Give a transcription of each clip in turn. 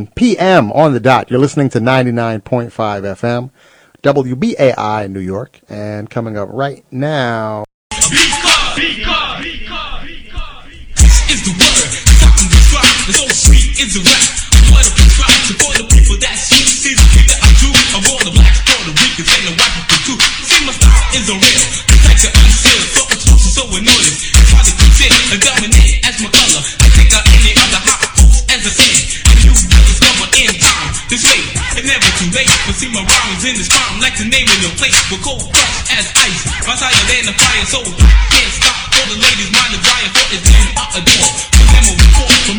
7 p.m. on the dot. You're listening to 99.5 FM, WBAI in New York. And coming up right now. Is a real, the type so annoying. Hard to But see my rhymes in like to name in your place. We're cold as ice, my than the fire, can't stop. All the ladies mind the dryer, for it's I a report from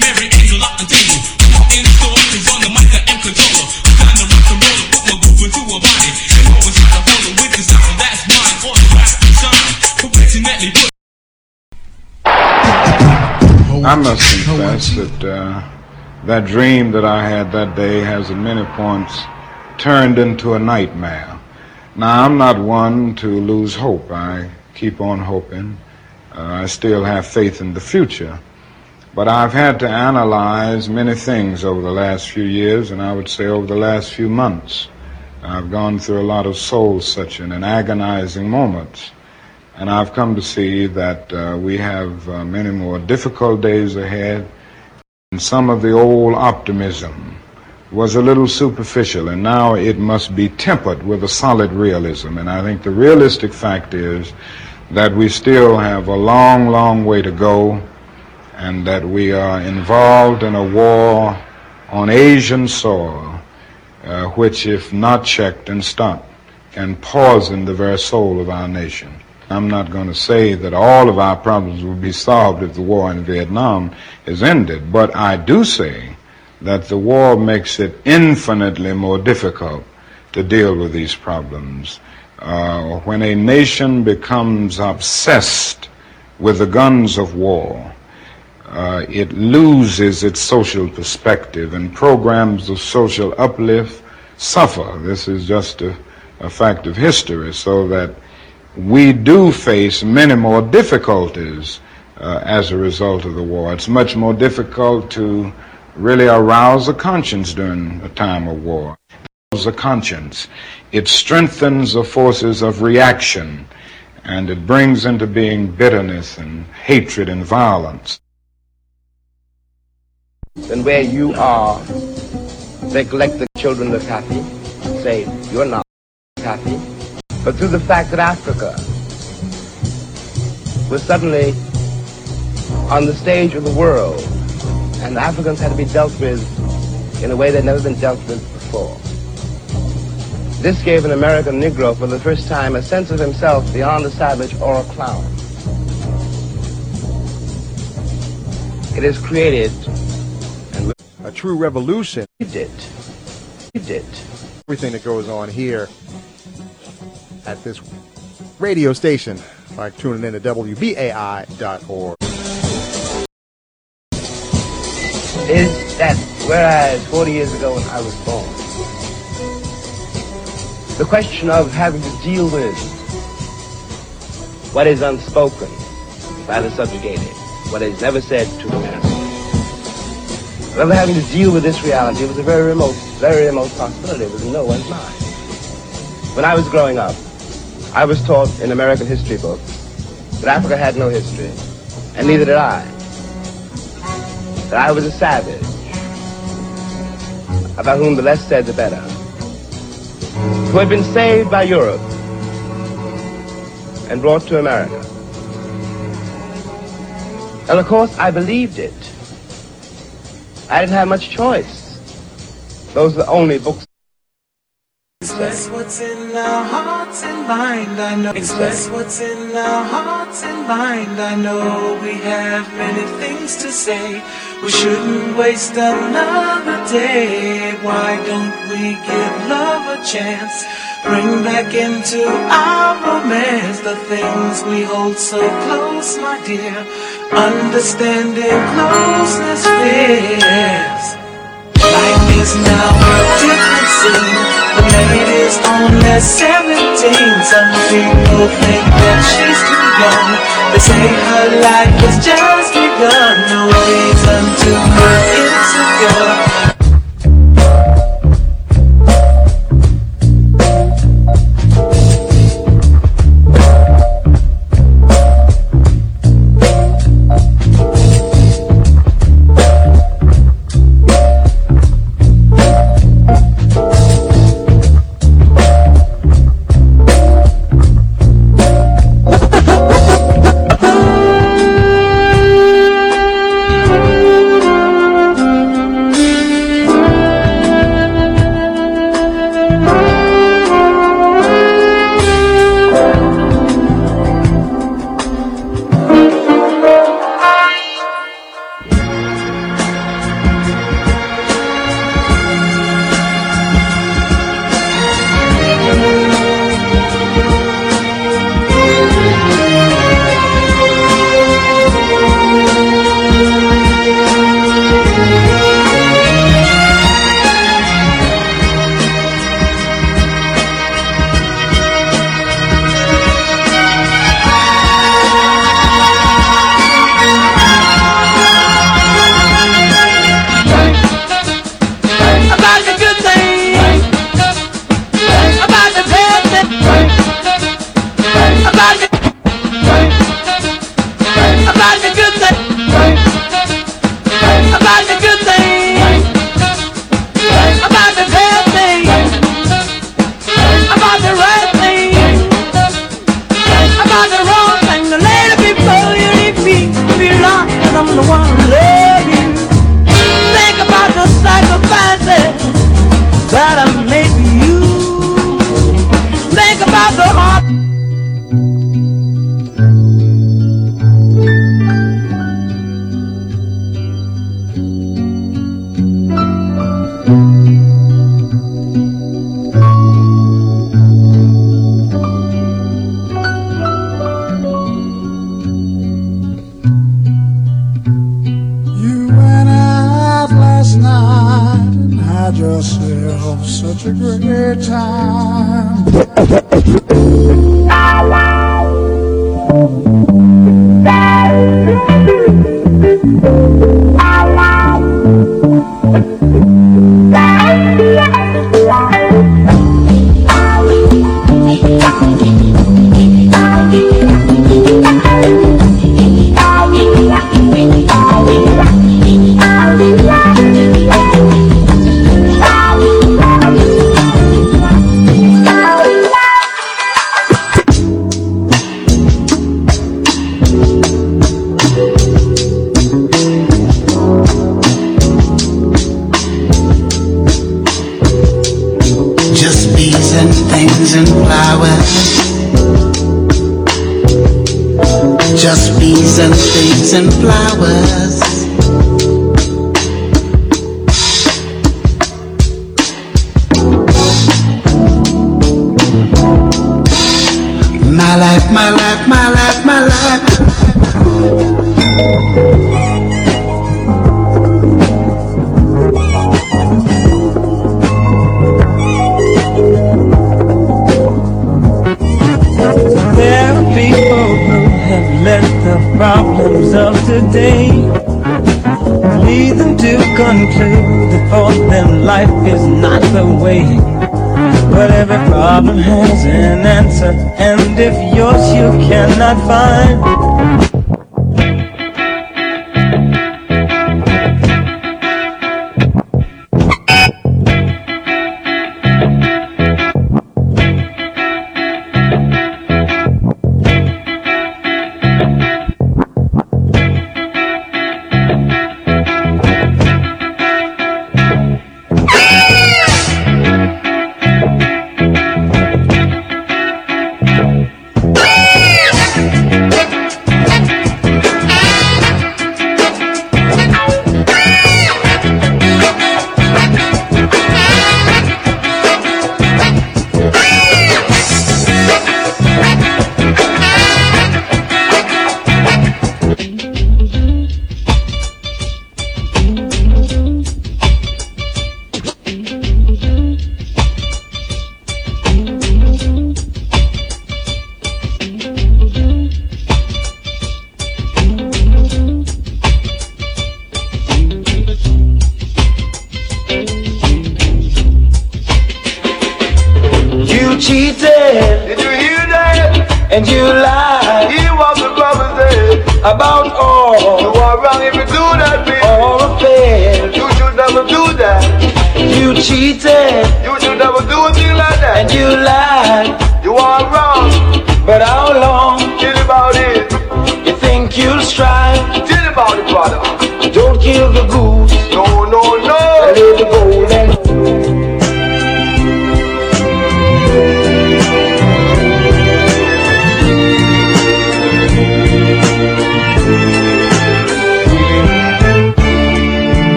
I contain. In the store, is on the mic, I am controller. I'm to rock the roller, put my groove into a body. And always try to the sound that's mine. The professionally put. I must confess that uh, that dream that I had that day has at many points turned into a nightmare. Now, I'm not one to lose hope. I keep on hoping. Uh, I still have faith in the future. But I've had to analyze many things over the last few years, and I would say over the last few months. I've gone through a lot of soul searching and agonizing moments. And I've come to see that uh, we have uh, many more difficult days ahead. And some of the old optimism was a little superficial, and now it must be tempered with a solid realism. And I think the realistic fact is that we still have a long, long way to go, and that we are involved in a war on Asian soil, uh, which, if not checked and stopped, can poison the very soul of our nation. I'm not going to say that all of our problems will be solved if the war in Vietnam is ended, but I do say that the war makes it infinitely more difficult to deal with these problems. Uh, when a nation becomes obsessed with the guns of war, uh, it loses its social perspective and programs of social uplift suffer. This is just a, a fact of history, so that we do face many more difficulties uh, as a result of the war. It's much more difficult to really arouse a conscience during a time of war. It a conscience. It strengthens the forces of reaction and it brings into being bitterness and hatred and violence. And where you are, recollect the children of happy, say you're not happy, but through the fact that Africa was suddenly on the stage of the world, and Africans had to be dealt with in a way they'd never been dealt with before. This gave an American Negro for the first time a sense of himself beyond a savage or a clown. It has created and A true revolution. we did. We did. Everything that goes on here at this radio station by tuning in to WBAI.org. is that whereas 40 years ago when I was born, the question of having to deal with what is unspoken by the subjugated, what is never said to the master, of having to deal with this reality was a very remote, very remote possibility. It was in no one's mind. When I was growing up, I was taught in American history books that Africa had no history, and neither did I that I was a savage, about whom the less said the better, who had been saved by Europe and brought to America. And of course, I believed it. I didn't have much choice. Those are the only books. Express what's in our hearts and mind, I know. Express what's in our hearts and mind, I know. We have many things to say. We shouldn't waste another day. Why don't we give love a chance? Bring back into our romance the things we hold so close, my dear. Understanding closeness fears. Life is now a different scene. The is only 17. Some people think that she's too young. They say her life has just begun. No reason to get insecure.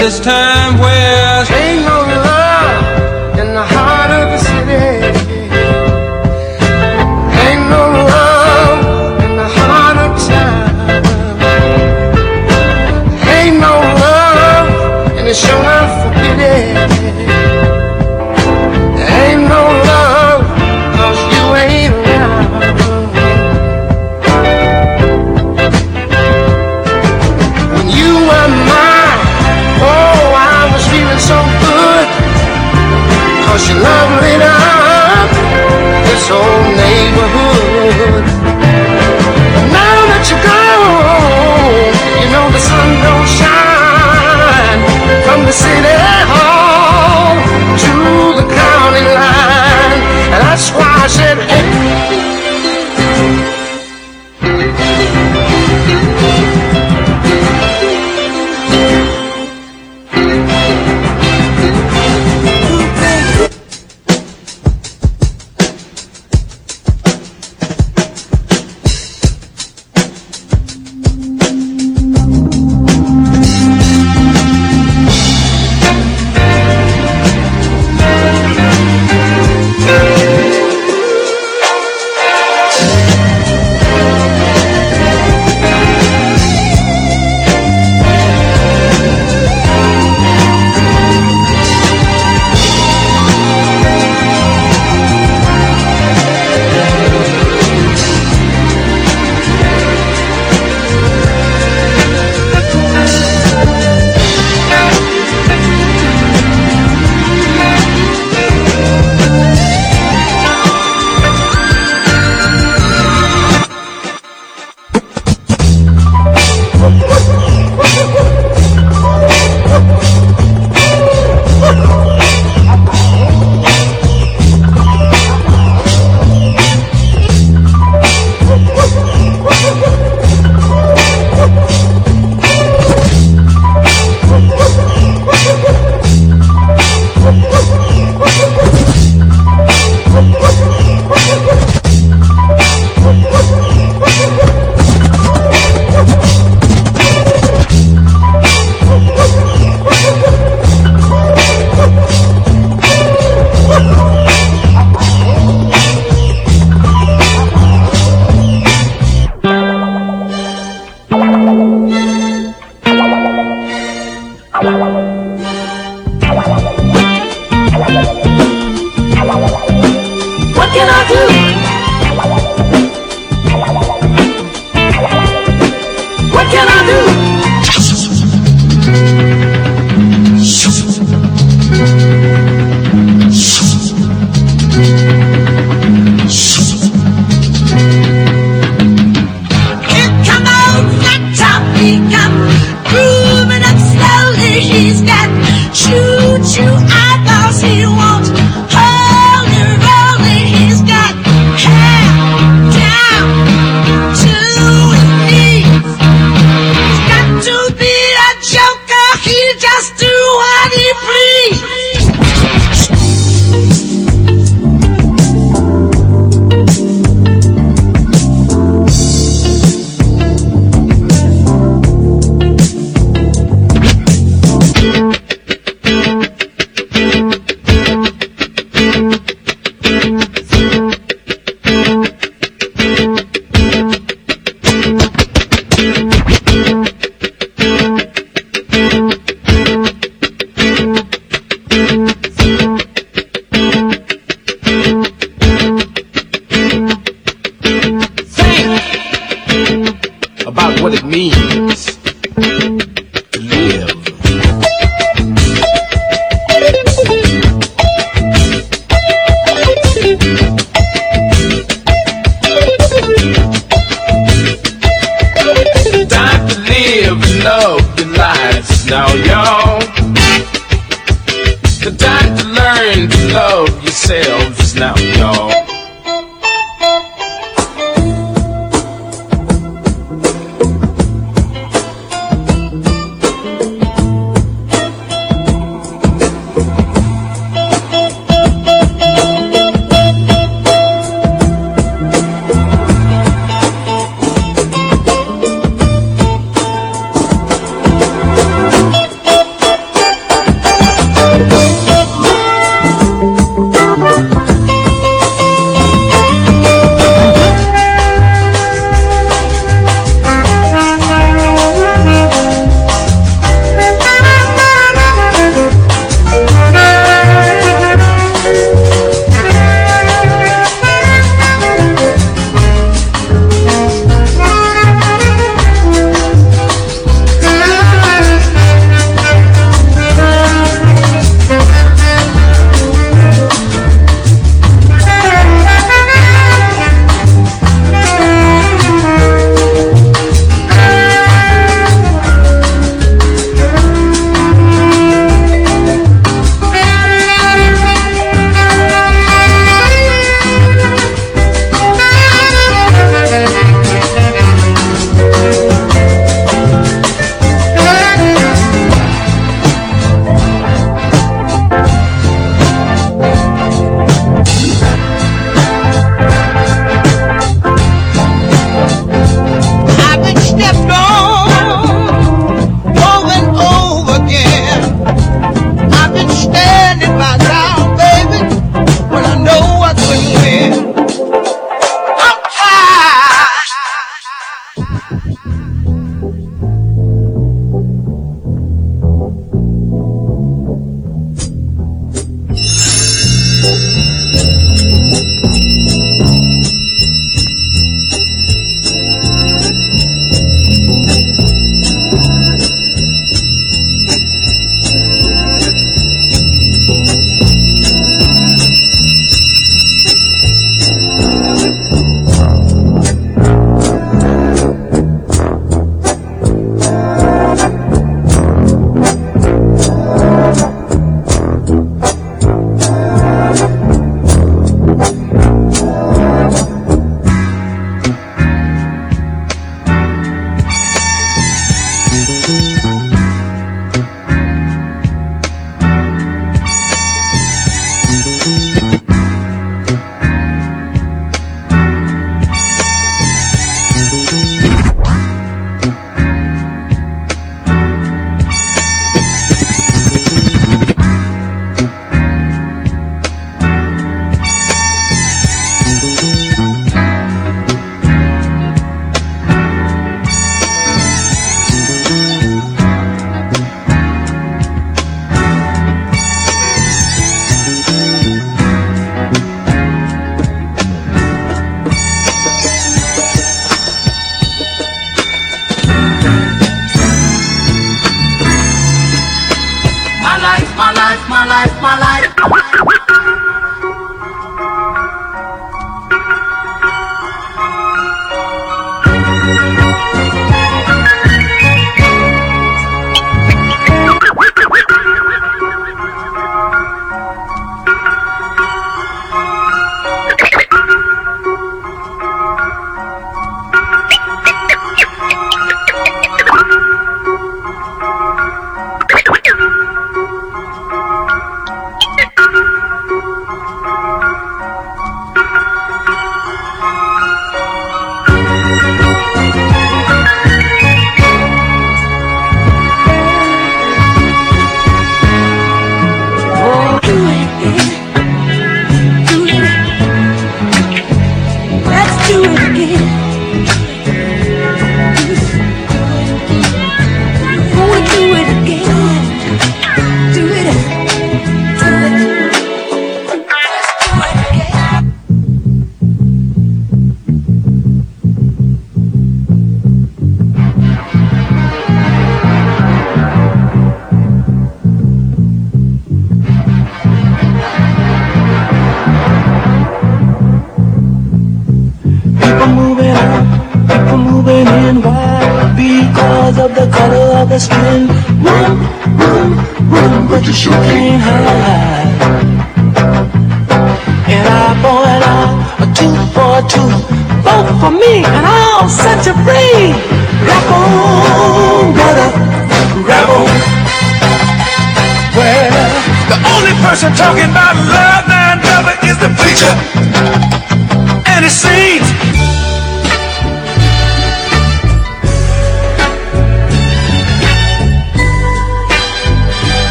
this time where Ain't no love in the heart of the city. Ain't no love in the heart of town. Ain't no love whole neighborhood. Now that you're gone, you know the sun don't shine from the city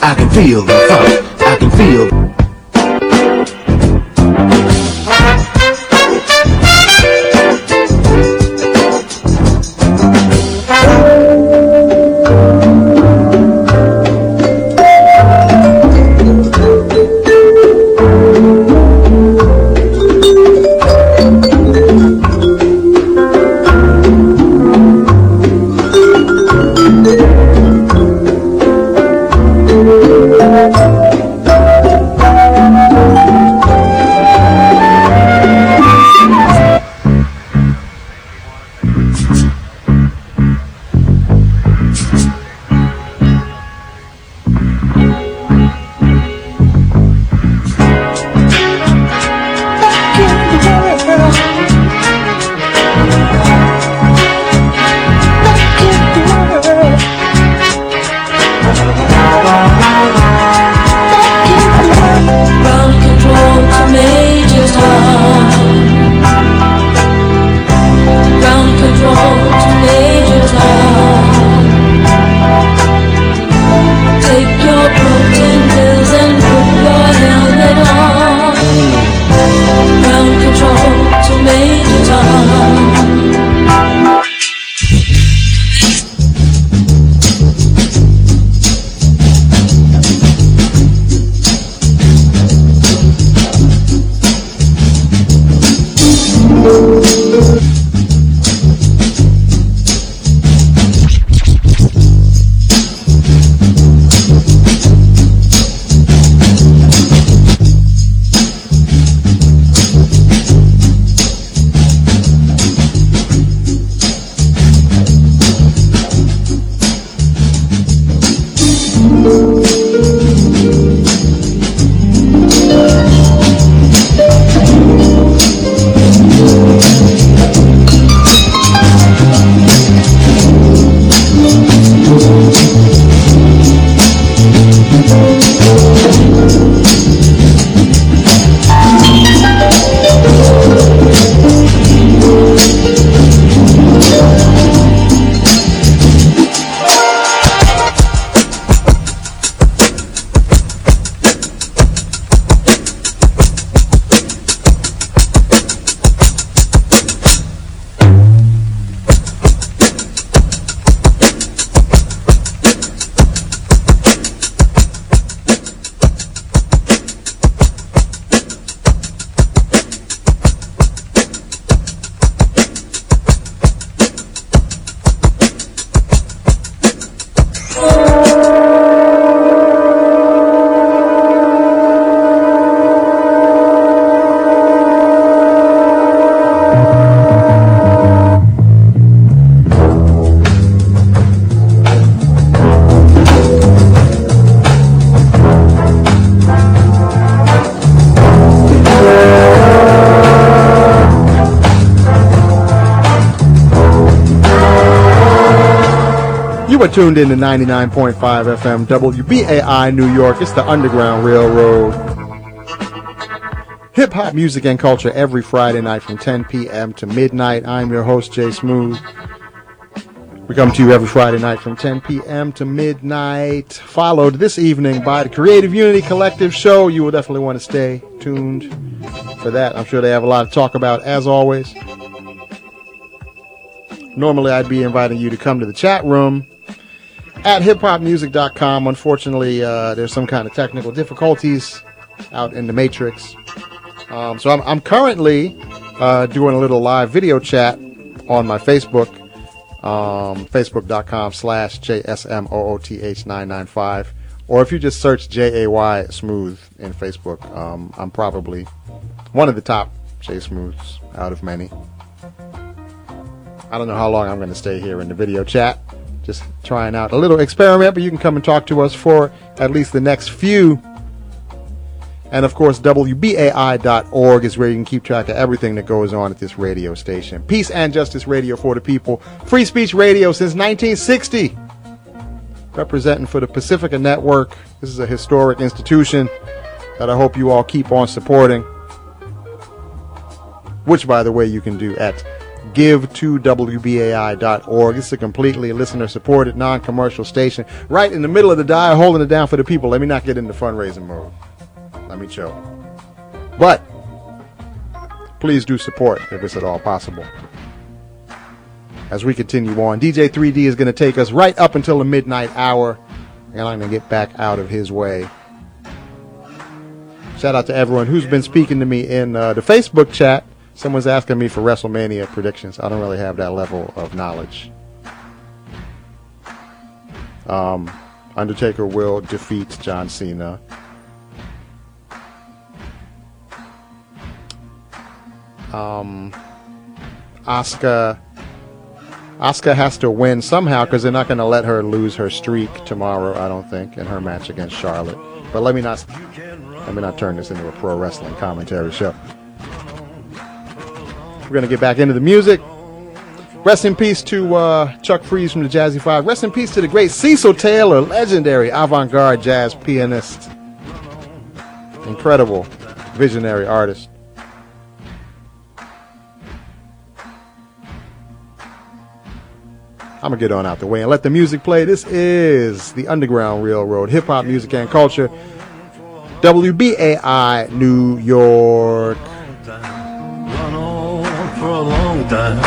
I can feel the funk. I can feel. You are tuned in to 99.5 FM WBAI New York. It's the Underground Railroad. Hip hop music and culture every Friday night from 10 p.m. to midnight. I'm your host, Jay Smooth. We come to you every Friday night from 10 p.m. to midnight. Followed this evening by the Creative Unity Collective show. You will definitely want to stay tuned. for that. I'm sure they have a lot to talk about, as always. Normally, I'd be inviting you to come to the chat room at hiphopmusic.com. Unfortunately, uh, there's some kind of technical difficulties out in the matrix. Um, so I'm, I'm currently uh, doing a little live video chat on my Facebook, um, facebook.com slash JSMOOTH995. Or if you just search J A Y Smooth in Facebook, um, I'm probably one of the top J Smooths out of many. I don't know how long I'm going to stay here in the video chat. Just trying out a little experiment, but you can come and talk to us for at least the next few. And of course, WBAI.org is where you can keep track of everything that goes on at this radio station. Peace and Justice Radio for the people. Free speech radio since 1960 representing for the Pacifica Network. This is a historic institution that I hope you all keep on supporting. Which, by the way, you can do at give2wbai.org. It's a completely listener supported, non commercial station right in the middle of the dial, holding it down for the people. Let me not get into the fundraising mode. Let me chill. But please do support if it's at all possible as we continue on. DJ 3D is going to take us right up until the midnight hour, and I'm going to get back out of his way. Shout out to everyone who's been speaking to me in uh, the Facebook chat. Someone's asking me for WrestleMania predictions. I don't really have that level of knowledge. Um, Undertaker will defeat John Cena. Um, Asuka Asuka has to win somehow because they're not going to let her lose her streak tomorrow. I don't think in her match against Charlotte. But let me not let me not turn this into a pro wrestling commentary show. We're going to get back into the music. Rest in peace to uh, Chuck Freeze from the Jazzy Five. Rest in peace to the great Cecil Taylor, legendary avant-garde jazz pianist, incredible visionary artist. I'm gonna get on out the way and let the music play. This is the Underground Railroad, hip hop music and culture. WBAI New York. Time.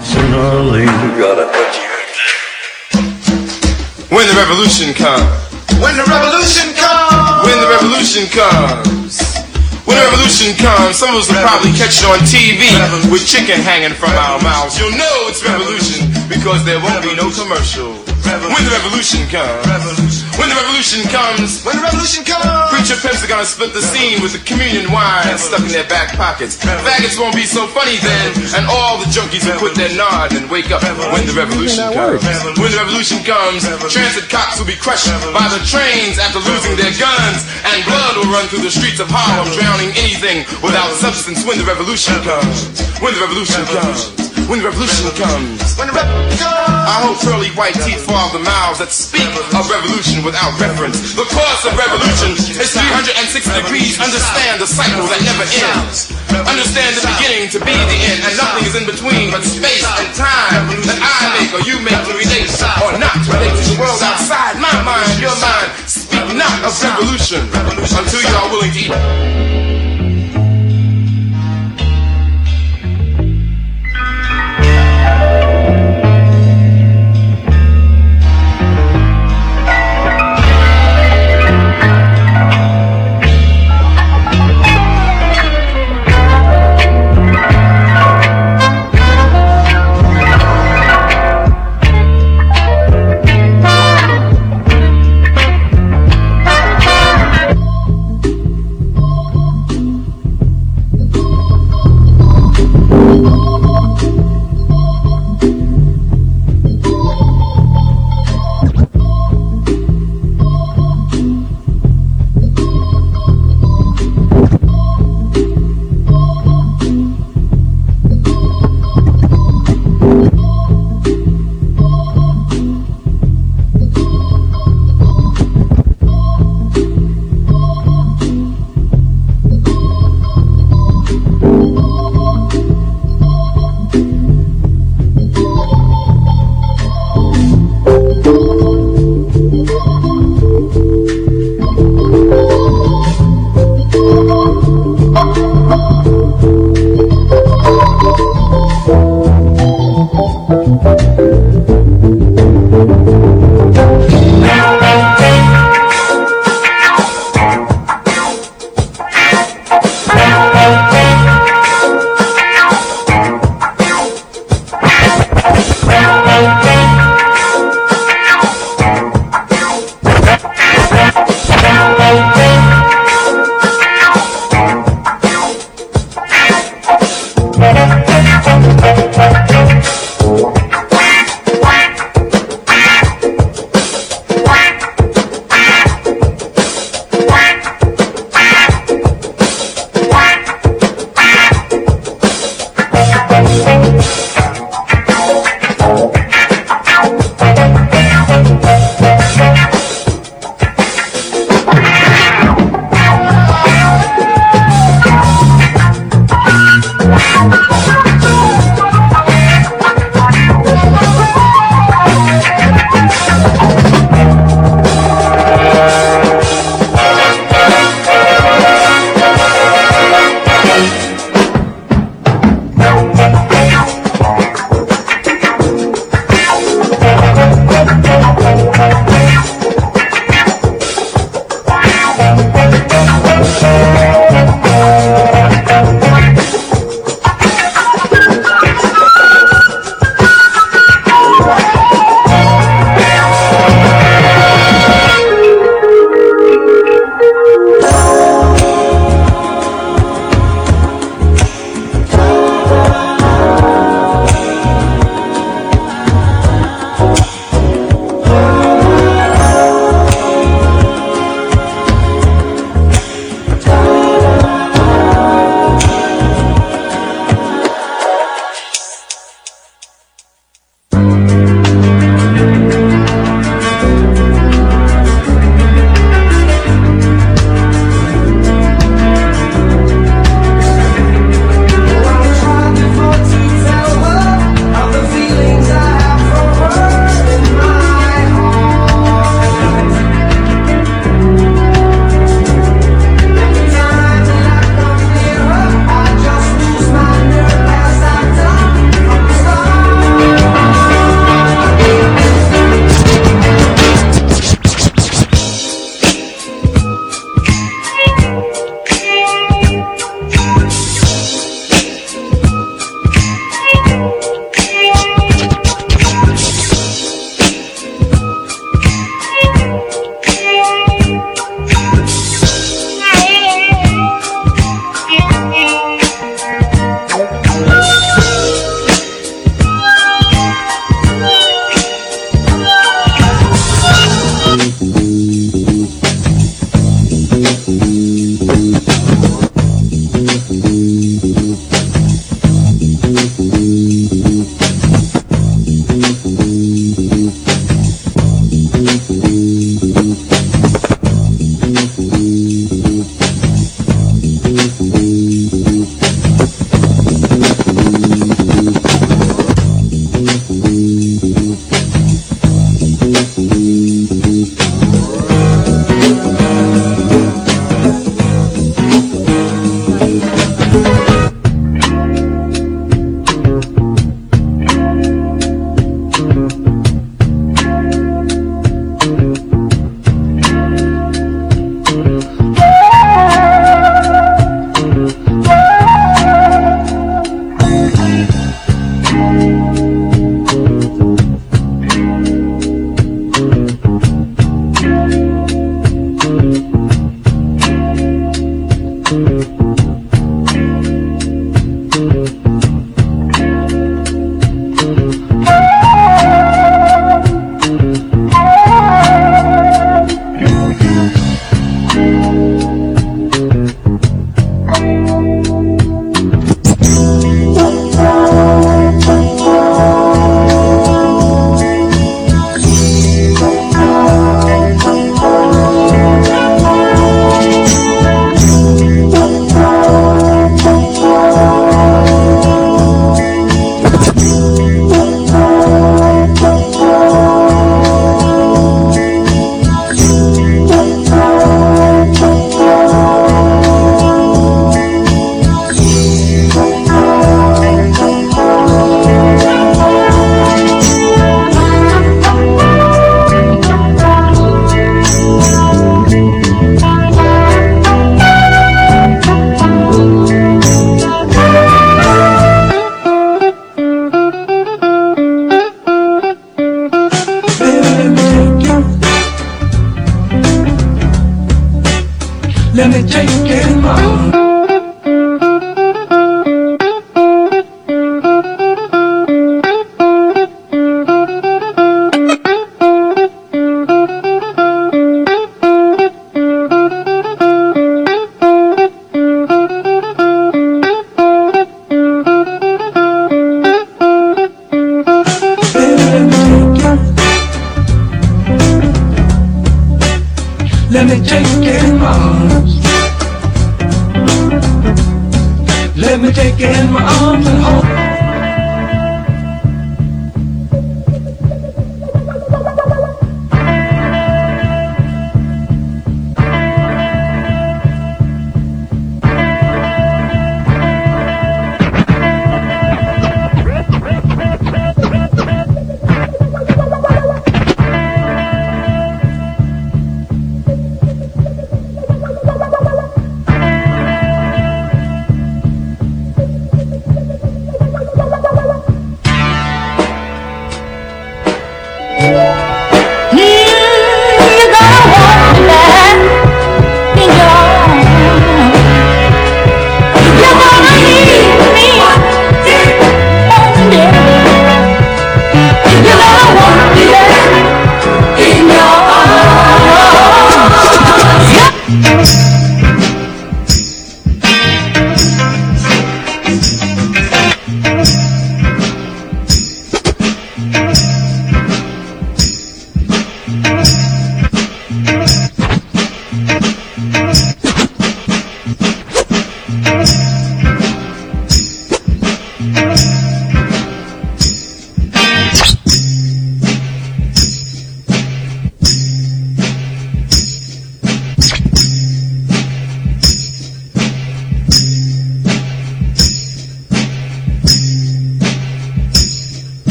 Sooner or later, you When the revolution comes. When the revolution comes. When the revolution comes. When the revolution comes, some of us will probably catch it on TV with chicken hanging from our mouths. You'll know it's revolution because there won't be no commercial. When the revolution comes. When the revolution comes. When the revolution comes. Preacher pimps are gonna split the scene with the communion wine stuck in their back pockets. Faggots won't be so funny then, and all the junkies will quit their nod and wake up when the revolution. comes. When the revolution comes, transit cops will be crushed by the trains after losing their guns, and blood will run through the streets of Harlem, drowning anything without substance when the revolution comes. When the revolution. comes. When the revolution comes. When the revolution. I hope pearly white teeth fall off the mouths that speak of revolution without reference. The course of revolution is 360 degrees. Understand the cycle that never ends. Understand the beginning to be the end, and nothing is in between but space and time that I make or you make to relate or not relate to the world outside my mind, your mind. Speak not of revolution until you are willing to eat.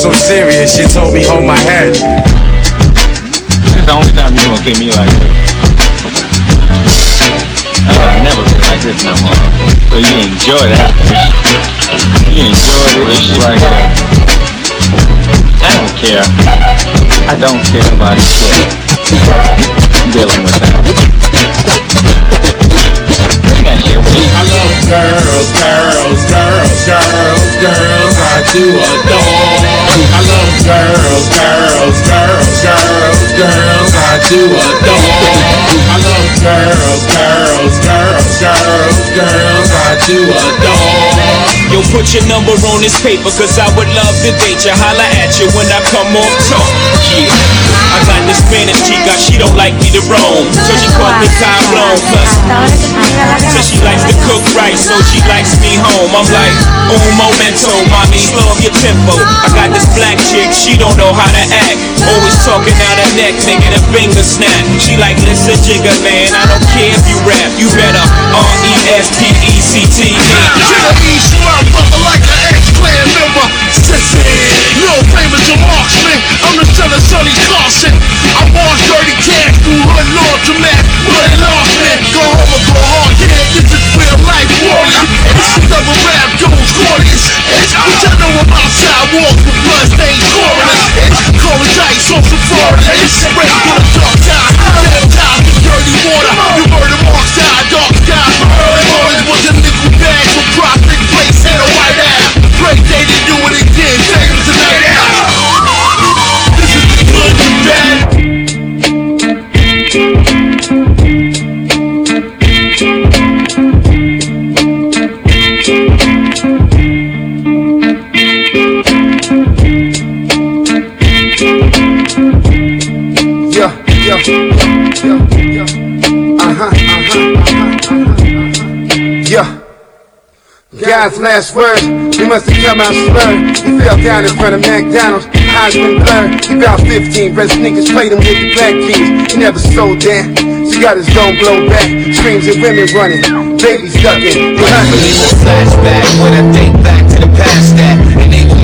So serious, she told me hold my head. This is the only time you're gonna see me like this. Uh, I've never been like this no more. So you enjoy that. You enjoy this shit right here. I don't care. I don't care about shit. Dealing with that. You got shit with me. I love girls, girls, girls, girls, girls. I do adore. I love girls, girls, girls, girls, girls. I do adore. I love girls, girls, girls, girls, girls. I do adore. Yo, put your number on this paper, cause I would love to date you. Holla at you when I come off top. Yeah. I got this Spanish chica, she don't like me to roam. So she called me Cablon. Plus, so she likes to cook right, so she likes me home. I'm like, un momento, mommy, slow your tempo. I got this black chick, she don't know how to act. Always talking out her neck, making a finger snap. She like, listen, jigger man, I don't care if you rap. You better R-E-S-P-E-C-T. Jimmy Slum, brother like an ex-clan member. Sissy, no famous or marksman. I'm the son of Sonny Carson. I want dirty cash through hood laundromat. Blood lost man, go home or go hard. Yeah, this is real life warrior. This is double rap, goes glorious. What I know about sidewalks with bloodstained foreigners. It's cold as ice off from Florida. It's ready for the dark time. Baptized in dirty water. You murder marks, die, dark skies. canción de God's last word, he must have come out slurred. He fell down in front of McDonald's, eyes been blurred. He about 15, red sneakers played him with the black keys. He never sold down, she got his dome blown back. Screams of women running, babies ducking. They hunting. flashback when I think back to the past that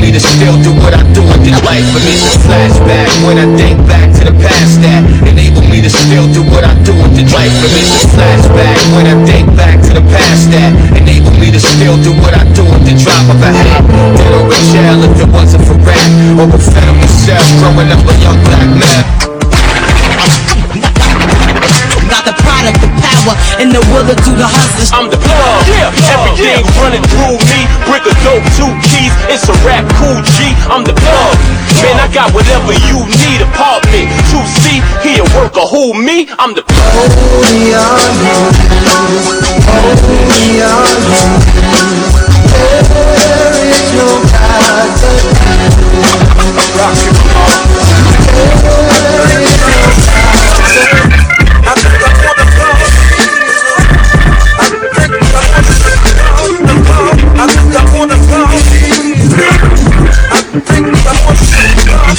me to still do what I do with this life. For me, it's a flashback when I think back to the past that enable me to still do what I do with this life. For me, it's a flashback when I think back to the past that enable me to still do what I do with the drop of a hat. Dead or in jail if it wasn't for rap or with federal growing up a young black man. Power, and the will to do the hustle. I'm the plug. Yeah, everything running through me. Brick of dope, two keys. It's a rap cool G. I'm the plug. Man, I got whatever you need. Apartment, two C. He a worker. Who me? I'm the plug.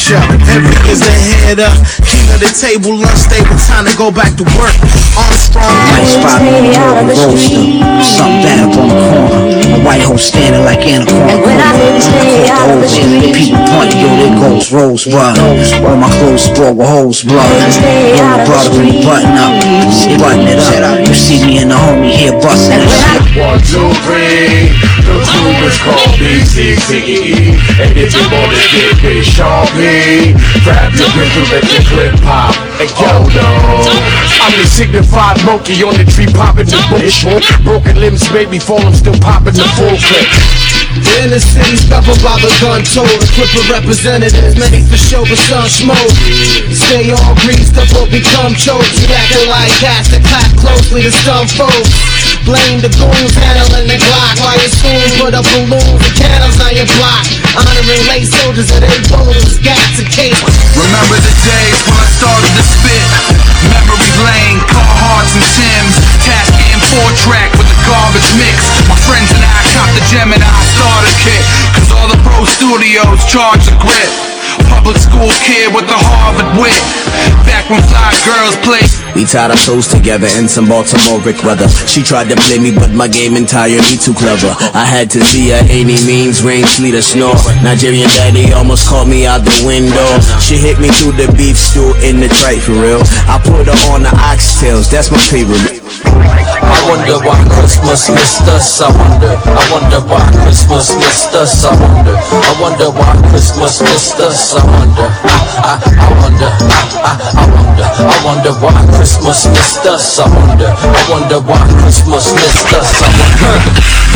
Every is the head up, king of the table, unstable, time to go back to work. Armstrong, White spot on the road, roaster. Something bad up on the corner. A white hoe standing like anaconda. And when I caught the old man, the people pointing, yo, there goes Rosebud. All my clothes sport with holes blood. Yo, brother, when you button up, button it up. You see me and the homie here busting it. One, two, three. The Cougars call me CCE. And if you wanna get me sharpie, grab your pistol, let your clip pop. And yo, no. I'm the signified monkey on the tree popping the bush. Broken limbs made me fall, I'm still popping the full clip. In the city, stubborn by the gun told. A clip of representatives made for show, but some smoke. Stay all greased up or become choked. We acting like cats that clap closely to some folks. Blame the goons handling the Glock while you soon put up balloons and candles on your block. Honoring late soldiers of their bones, gas and case. Remember the days when I started to spit Memory lane, Carhartts and Timbs Tascam 4-track with the garbage mix. My friends and I copped the Gemini starter kit. Cause all the pro studios charge a grip Public school kid with the Harvard wit Back when fly girls played We tied our toes together in some Baltimore Rick weather. She tried to play me, but my game entirely too clever. I had to see her any means, rain, sleet, or snow. Nigerian daddy almost called me out the window. She hit me through the beef stew in the tripe for real. I put her on the oxtails, that's my favorite. I wonder why Christmas missed us. I wonder. I wonder why Christmas missed us. I wonder. I wonder why Christmas missed us. I wonder. I, I, I wonder. I, I, I wonder. I wonder why Christmas missed us. I wonder. I wonder why Christmas missed us. I wonder.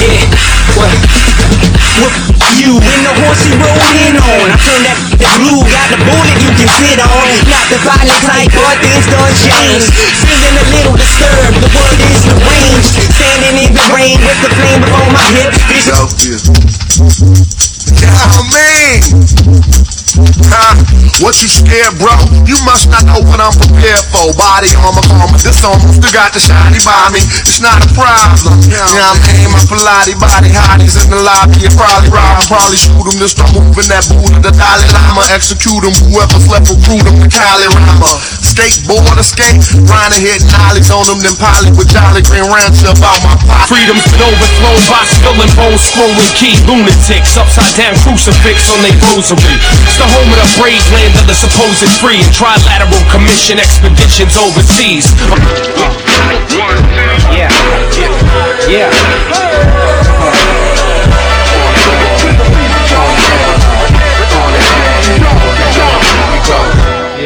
Yeah. What? What you in the horse he rode in on? I turned that the blue, got the bullet you can sit on. Not the violent type, but things done changed. Feeling a little disturbed, the word is deranged. Standing in the rain with the flame on my hip. Yeah, oh, man. Huh? What you scared, bro? You must not know what I'm prepared for. Body armor, armor. This almost still got the shiny by me. It's not a problem. Yeah, I'm aiming my Pilates body hotties in the lobby. You probably rob, probably shoot them. Then start moving that Buddha, the Dalai Lama. Execute them. Whoever slept recruit them. The Kali Rama. Skateboard escape. Grinding hitting ollies on them. Then poly with Jolly Green Rancher about my pocket. Freedom's been overthrown by spilling bones, scrolling key lunatics, upside down crucifix on their rosary. Home of the brave land of the supposed free and trilateral commission expeditions overseas. Yeah. Yeah.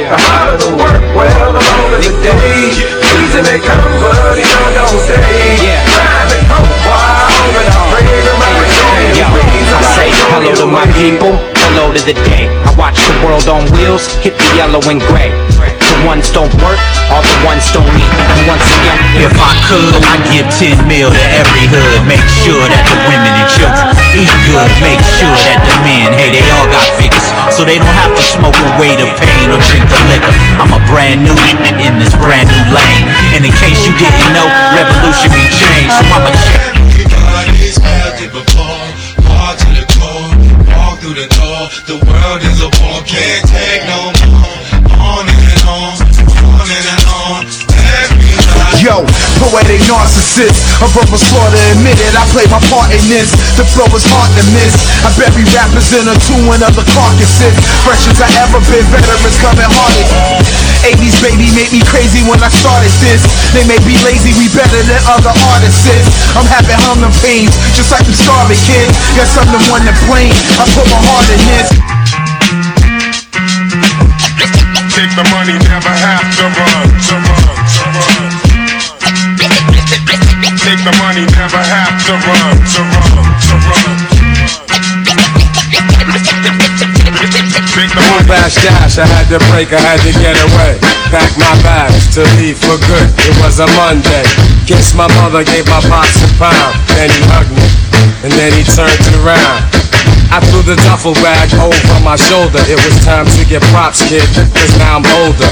The harder the work, well, the longer the day. Easy may come, but it don't stay. Drive it home, wild, and I'm ready to make Yo, I say hello to my people, Load of the day. I watch the world on wheels hit the yellow and gray. The ones don't work, all the ones don't eat. And once again, if I could, I'd give 10 mil to every hood. Make sure that the women and children eat good. Make sure that the men, hey, they all got figures. So they don't have to smoke away the pain or drink the liquor. I'm a brand new in this brand new lane. And in case you didn't know, revolutionary change. So I'm a all. The world is a ball game. Yo, poetic narcissist. A verbal slaughter admitted, I play my part in this. The flow is hard to miss. I bury rappers in a tune of the carcasses. Fresh as I ever been, veterans coming hardest. 80s baby made me crazy when I started this. They may be lazy, we better than other artists. I'm having hunger pains, just like them starving kids. Guess I'm the one to blame. I put my heart in this. Take the money, never have to run, to run, to run. Take the money, never have to run, to run, to run. Bash, dash, I had to break, I had to get away. Pack my bags to leave for good. It was a Monday. Kissed my mother, gave my pops a pound. Then he hugged me, and then he turned around. I threw the duffel bag over my shoulder. It was time to get props, kid, cause now I'm older.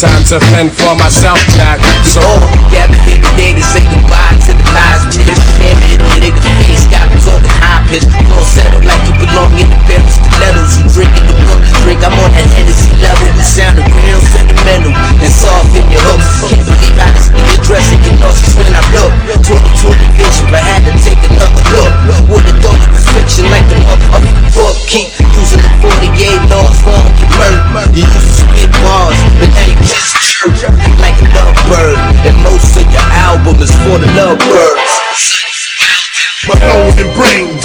Time to fend for myself, Jack. So, Together here today say goodbye to the lies we live. Family, nigga pitch. All settled like you belong in the barrel stilettos. You drinking the book, drink. I'm on that Hennessy level. You sounding real sentimental and soft in your hooks. Can't believe how this nigga dressing get nauseous when I look. 2020 vision, but had to take another look. Would've thought it was fiction like the motherfucking book. Keep using the 48 laws for your murder. You used to spit bars, but now you just church like a lovebird. And most of your album is for the lovebirds. My phone and bring.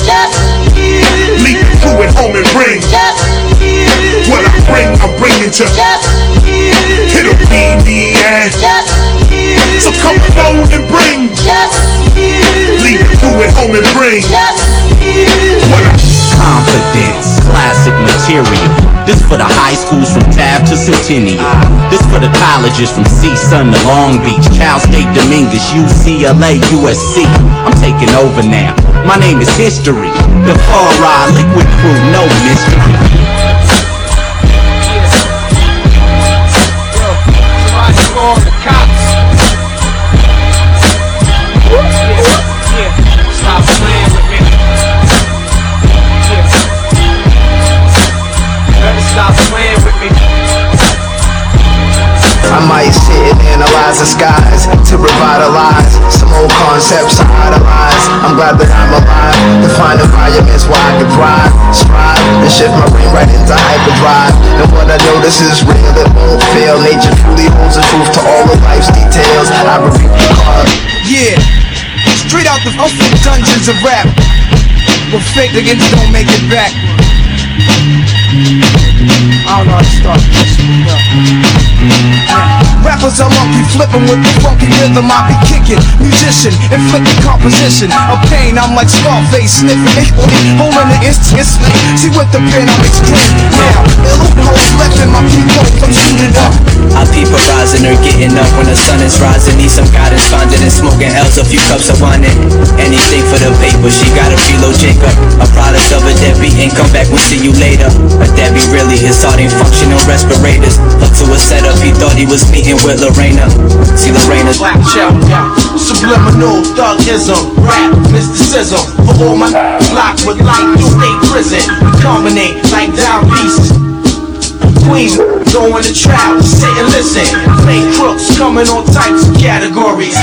Leave the crew at home bring. What I bring, I'm bringing to. It'll be the end. So come phone and bring. Leave the crew at home and bring. What I Confidence, classic material. This for the high schools from Tab to Centennial. This for the colleges from CSUN to Long Beach, Cal State Dominguez, UCLA, USC. I'm taking over now. My name is History. The Far Ride Liquid Crew, no mystery. I might sit and analyze the skies to revitalize some old concepts I idolize. I'm glad that I'm alive to find environments where I can thrive, strive, and shift my brain right into hyperdrive. And what I notice is real, it won't fail. Nature truly holds the truth to all of life's details. I repeat the card. Yeah, straight out the fucking dungeons of rap. But fake niggas don't make it back. I don't know how to start this. Rappers are lucky, flipping with the funky rhythm I be kicking. Musician, inflicting composition of pain. I'm like Scarface, sniffing it, holding the instant. See with the pen, I'm extreme. Now, the loopholes left in my people, I'm shooting up. I peep a rising or getting up when the sun is rising. Need some guidance, finding and smoking L's, a few cups of wine. and Anything for the paper, she got a reload Jacob. A product of a deadbeat and come back, we'll see you later. A deadbeat really, his heart functional respirators. Up to a setup, he thought he was meeting with Lorena. See Lorena's Black chill, subliminal, thugism, rap, mysticism. For all my locked with light through state prison, we culminate like down pieces. Queens going to trial, sit and listen. Play crooks coming on types of categories.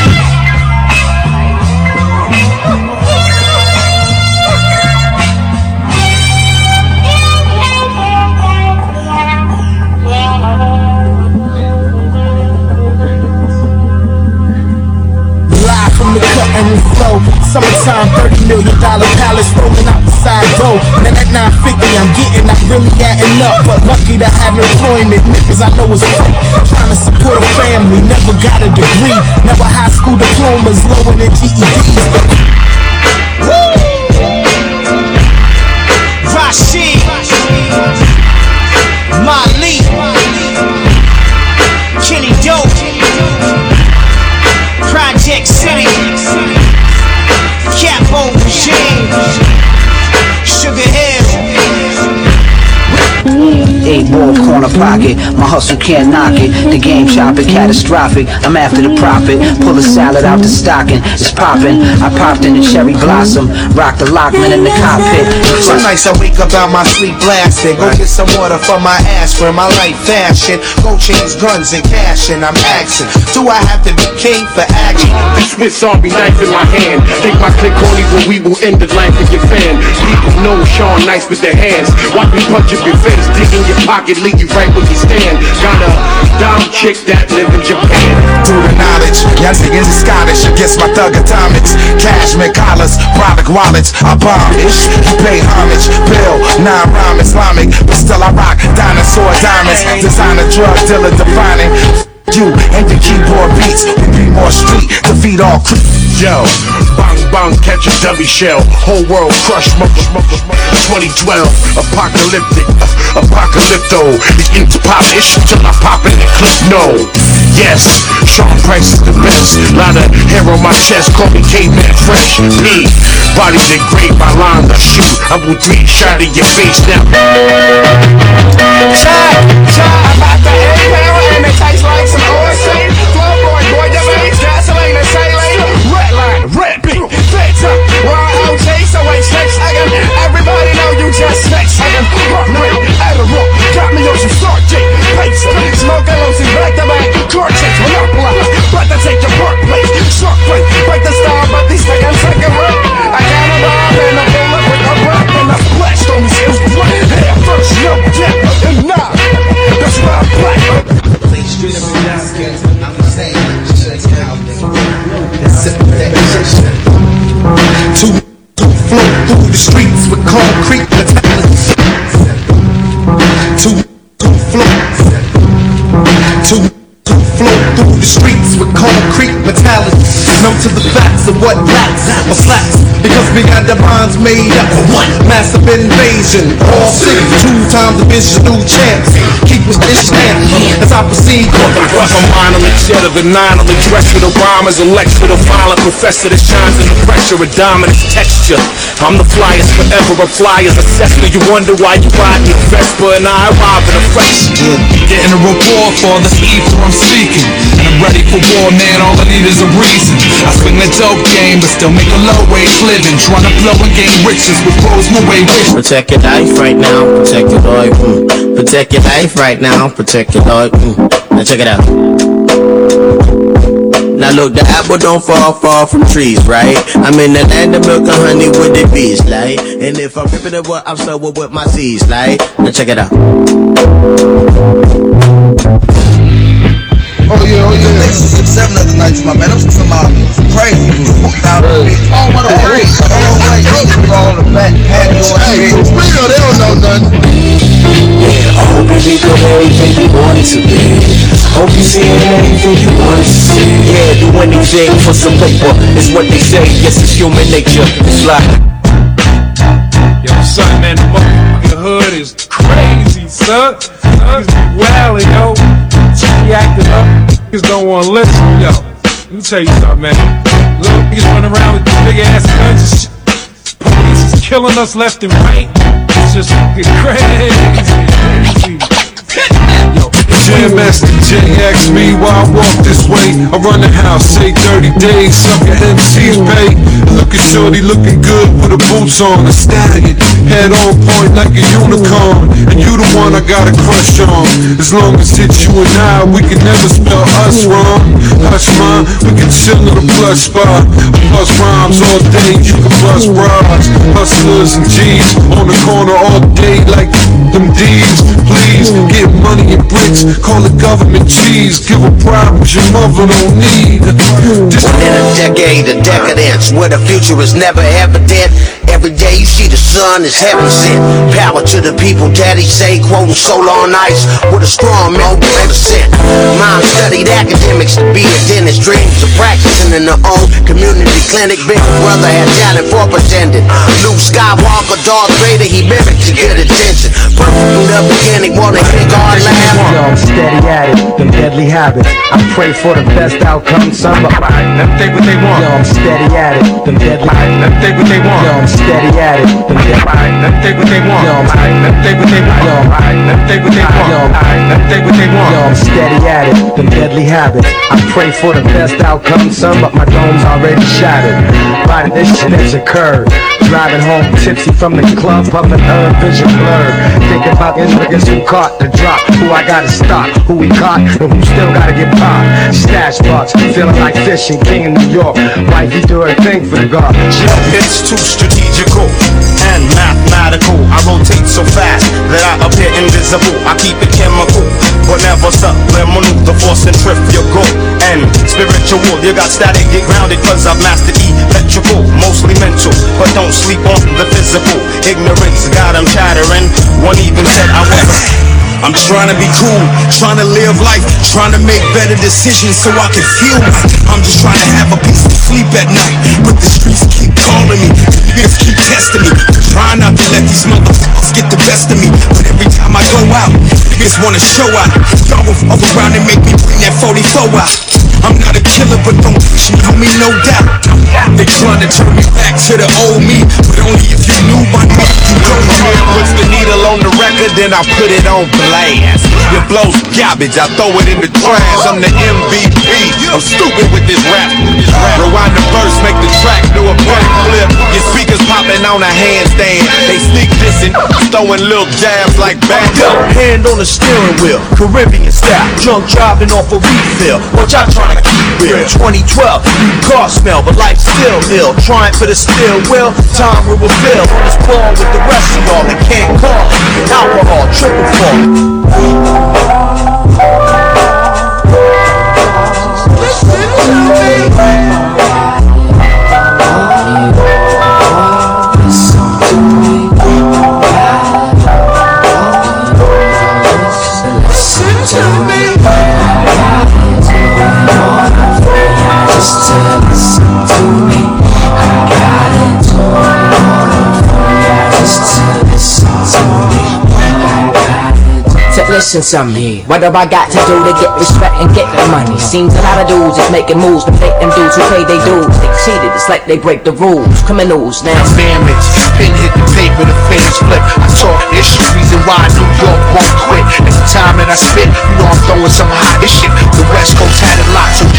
Summertime, 30 million dollar palace rolling out the side door. Now that 950 I'm getting, I'm really adding up. But lucky to have employment, niggas I know is fake. Trying to support a family, never got a degree. Never high school diplomas, lower than GEDs. But Rashid, pocket. My hustle can't knock it. The game chopping, catastrophic. I'm after the profit. Pull the salad out the stocking. It's popping. I popped in the cherry blossom. Rock the lockman in the cockpit. Some nights I wake up out my sleep blasted. Go get some water for my ass. aspirin, my light fashion. Go change guns and cash and I'm asking. Do I have to be king for action? Swiss Army knife in my hand. Think my click only when we will end the life of your fan. People know Sean nice with their hands. Watch me punch up your face, dig in your pocket, leave you right where you stand. Got a dumb chick that live in Japan. Through the knowledge, y'all niggas is Scottish against my thug atomics. Cashmere collars, product wallets, I bomb ish. You pay homage, bill, non rhyme Islamic, but still I rock dinosaur diamonds. Designer drug dealer defining. You and the keyboard beats, we be more street, defeat all creep. Yo, bang bang, catch a dummy shell. Whole world crush, mother, mother, mother. 2012, apocalyptic, uh, apocalypto. The ends pop ish till I pop in the clip. No, yes, Sean Price is the best. Lot of hair on my chest, call me caveman fresh. Me, bodies engraved by lines I shoot. I will three shot in your face now. Chai, chai, about eight pound and it tastes like some oil raw OG, so ain't. Everybody know you just six again. Rock rate, Adderall, got me on some start date. Pace, smoking Lucy back to back. Car chase, monopolize, but to take your birthplace. Shark play, break the star, but these seconds second rate. I got a bomb and a bullet with a rock and a splash on these hills. Head first, no depth, and nah, that's why I'm black. Straight up and down, kids. I'm the same. Check it out. And flow through the streets with concrete metallics. Two, two flow. Two, two flow through the streets with concrete metallics. Numb to the facts of what blacks are slacks. Because we got the bonds made up for one massive invasion. All city, two times the vision, new champs. Keep us this stamp as I proceed. Rough my mind on the jet of the nine on the dress with the rhyme as a lecture, the violent professor that shines in the pressure of dominant texture. I'm the flyest forever, a flyer's a Cessna. You wonder why you ride in a Vespa and I arrive in a fresh. Getting a rapport for the ether I'm seeking. And I'm ready for war, man. All I need is a reason. I swing the dope game, but still make a low wage living. Trying to blow and gain riches with pros my way wish. Protect your life right now, protect your life. Mm. Protect your life right now, protect your life. Mm. Now check it out. Now look, the apple don't fall far from trees, right? I'm in the land of milk and honey with the bees, like. And if I'm ripping it, what I'm sowing with my seeds, like. Now check it out. Oh yeah, oh yeah. They six, seven other nights, my man. Them some uh, crazy. Break. All right, all the real, they don't know nothing. I hope you become everything you wanted to be. Hope you see everything you wanted to see. Yeah, do anything for some paper. It's what they say. Yes, it's human nature. It's like. Yo, son, man, the motherfucking hood is crazy, son. Niggas be wildin', yo. Be acting up. Niggas don't wanna listen, yo. Let me tell you something, man. Little niggas running around with these big ass guns. Police is killing us left and right. It's just crazy. Yo, Jam Master me why I walk this way. I run the house, say 30 days, sucker MC's pay. Looking shorty, looking good with the boots on, a stallion. Head on point like a unicorn. And you the one I got a crush on. As long as it's you and I, we can never spell us wrong. Hush mine, we can chill in a plush spot. Plus rhymes all day, you can bust bras. Hustlers and G's on the corner all day like them D's. Please get money and bricks, call the government cheese. Give a problems your mother don't need. This Within a decade of decadence, where the future is never evident. Every day you see the sun is heaven sent. Power to the people, daddy say, quoting solar on ice with a strong man, percent. Mom studied academics to be a dentist, dreams of practicing in her own community clinic. Big brother had talent for pretending. Luke Skywalker, Darth Vader, he mimicked to get attention. Perfect from the beginning, wanna hear God laugh. Yo, I'm steady at it, them deadly habits. I pray for the best outcome, son. But let them think what they want. Yo, I'm steady at it, them deadly. Let them think what they want. Yo, I'm steady at it, them. Let them think what they want. Yo, I'm Let them think what they want. Yo, Let them think what they want. Yo, Let them think what they want. Yo, I'm steady at it, them deadly habits. I pray for the best outcome, son, but my dome's already shattered. By this shit has occurred. Driving home tipsy from the club, puffin' herb, vision blurred. Thinking about niggas who caught the drop, who I gotta stop, who we caught, and who still gotta get popped. Stash box, feeling like fishing, king in New York. Wifey do her thing for the God. It's too strategical and mathematical. I rotate so fast that I appear invisible. I keep it chemical, but never subliminal. The force centrifugal and spiritual. You got static, get grounded, cause I've mastered electrical. Mostly mental, but don't sleep on the physical. Ignorance got 'em chattering. One even said I was I'm trying to be cool, trying to live life, trying to make better decisions so I can feel right. I'm just trying to have a peaceful sleep at night, but the streets keep calling me, niggas keep testing me. Trying not to let these motherfuckers get the best of me, but every time I go out, niggas wanna show out. Y'all will fuck around and make me bring that 44 out. I'm not a killer, but don't push me, homie, no doubt. They trying to turn me back to the old me, but only if you knew my name, you don't know. Puts the needle on the record, then I put it on blast. Your flow's garbage, I throw it in the trash. I'm the MVP. I'm stupid with this rap. Rewind the verse, make the track do a backflip. Your speakers popping on a handstand. They sneak dissing, throwing little jabs like back up. Hand on the steering wheel, Caribbean style. Drunk driving off a refill. What y'all trying to keep real? 2012, new car smell, but life's still ill. Trying for the still will, time will reveal. On this ball with the rest of y'all that can't call. Alcohol, triple fault. To listen to me, what have I got to do to get respect and get the money? Seems a lot of dudes is making moves to make them dudes who pay they dues. They cheated, it's like they break the rules. Criminals now. Damage, pin hit the paper, the finish flip. I talk issue, reason why New York won't quit. At the time that I spit, you know I'm throwing some hot shit. The West Coast had a lot to.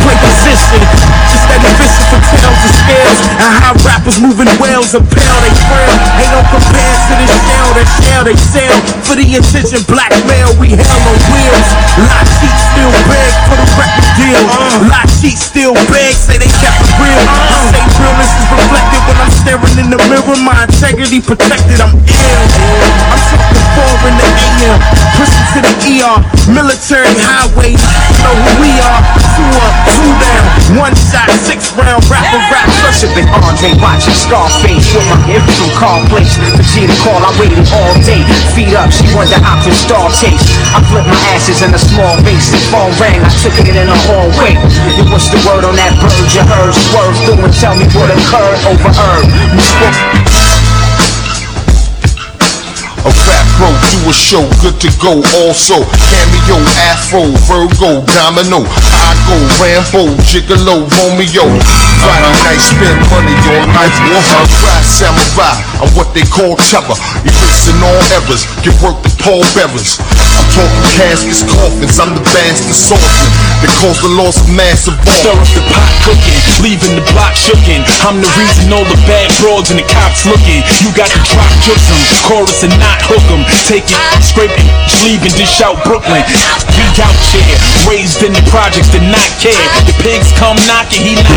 Play position, just that ambition for towns and scales. And how rappers moving whales and pale, they frail. No to the shell, that shell they sell. For the attention, blackmail, we hell on wheels. Lot sheets still beg for the record deal. Lot sheets still beg, say they kept it real. I say realness is reflected when I'm staring in the mirror. My integrity protected, I'm ill. I'm talking four in the AM, pushing to the ER. Military highway, you know who we are. Two up, two down, one shot, six round, rapper rap, it. Been Andre watching Scarface with my info car place. The G to call, I waited all day. Feet up, she wonder can star taste. I flipped my asses in a small vase. The phone rang, I took it in a hallway. It what's the word on that bird you heard? Swerve through and tell me what occurred over herb. We spoke. A show, good to go. Also, cameo, afro, Virgo, domino. I go Rambo, Gigolo, Romeo. Friday night, spend money on life. War cry, samurai. I'm what they call chopper. Erasing all errors, give work to pallbearers. I'm talking caskets, coffins. I'm the bastard sorcerer that caused the loss of massive volume. Stir up the pot cooking, leaving the block shookin'. I'm the reason all the bad broads and the cops looking. You got to drop jukes them, chorus and not hook them. Take it, scrape it, leave dish out Brooklyn. We out here, raised in the projects did not care. The pigs come knocking, he not.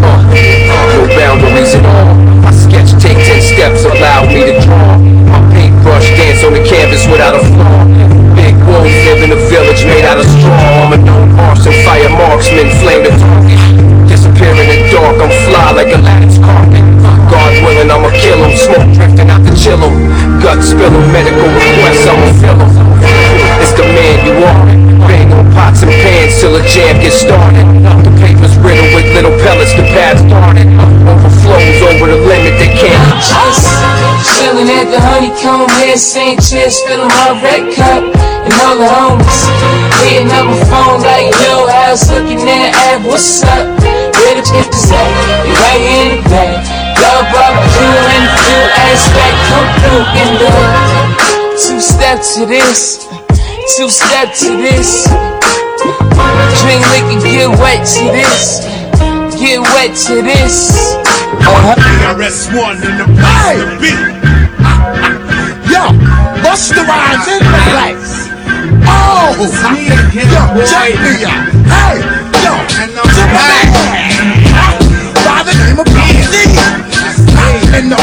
No boundaries at all. My sketch take ten steps allow me to draw. My paintbrush dance on the canvas without a flaw. Big wolf live in a village made out of straw. I'm a known arson, fire marksman, flame the target. Disappear in the dark, I'm fly like a Aladdin's carpet. God willing, I'ma kill him. Smoke drifting out the chill him. Gut spilling, medical requests, I'ma fill him. It's the man you are. Bang on pots and pans till a jam gets started. The paper's riddled with little pellets, the path's darted. Overflows over the limit, they can't adjust. Chillin' at the honeycomb, head St. Chess, spillin' my red cup. And all the homies hitting up my phone like, yo, how's looking at Ab, what's up? Where the pictures at? You right here in the back. Love barbecue and the full aspect come through in the two step to this, two step to this. Drink liquor, get wet to this, get wet to this. KRS-One in the place. Yo, Busta Rhymes in the place. Oh, yo, check me out. Hey, yo, Superman. By the name of BZ. And the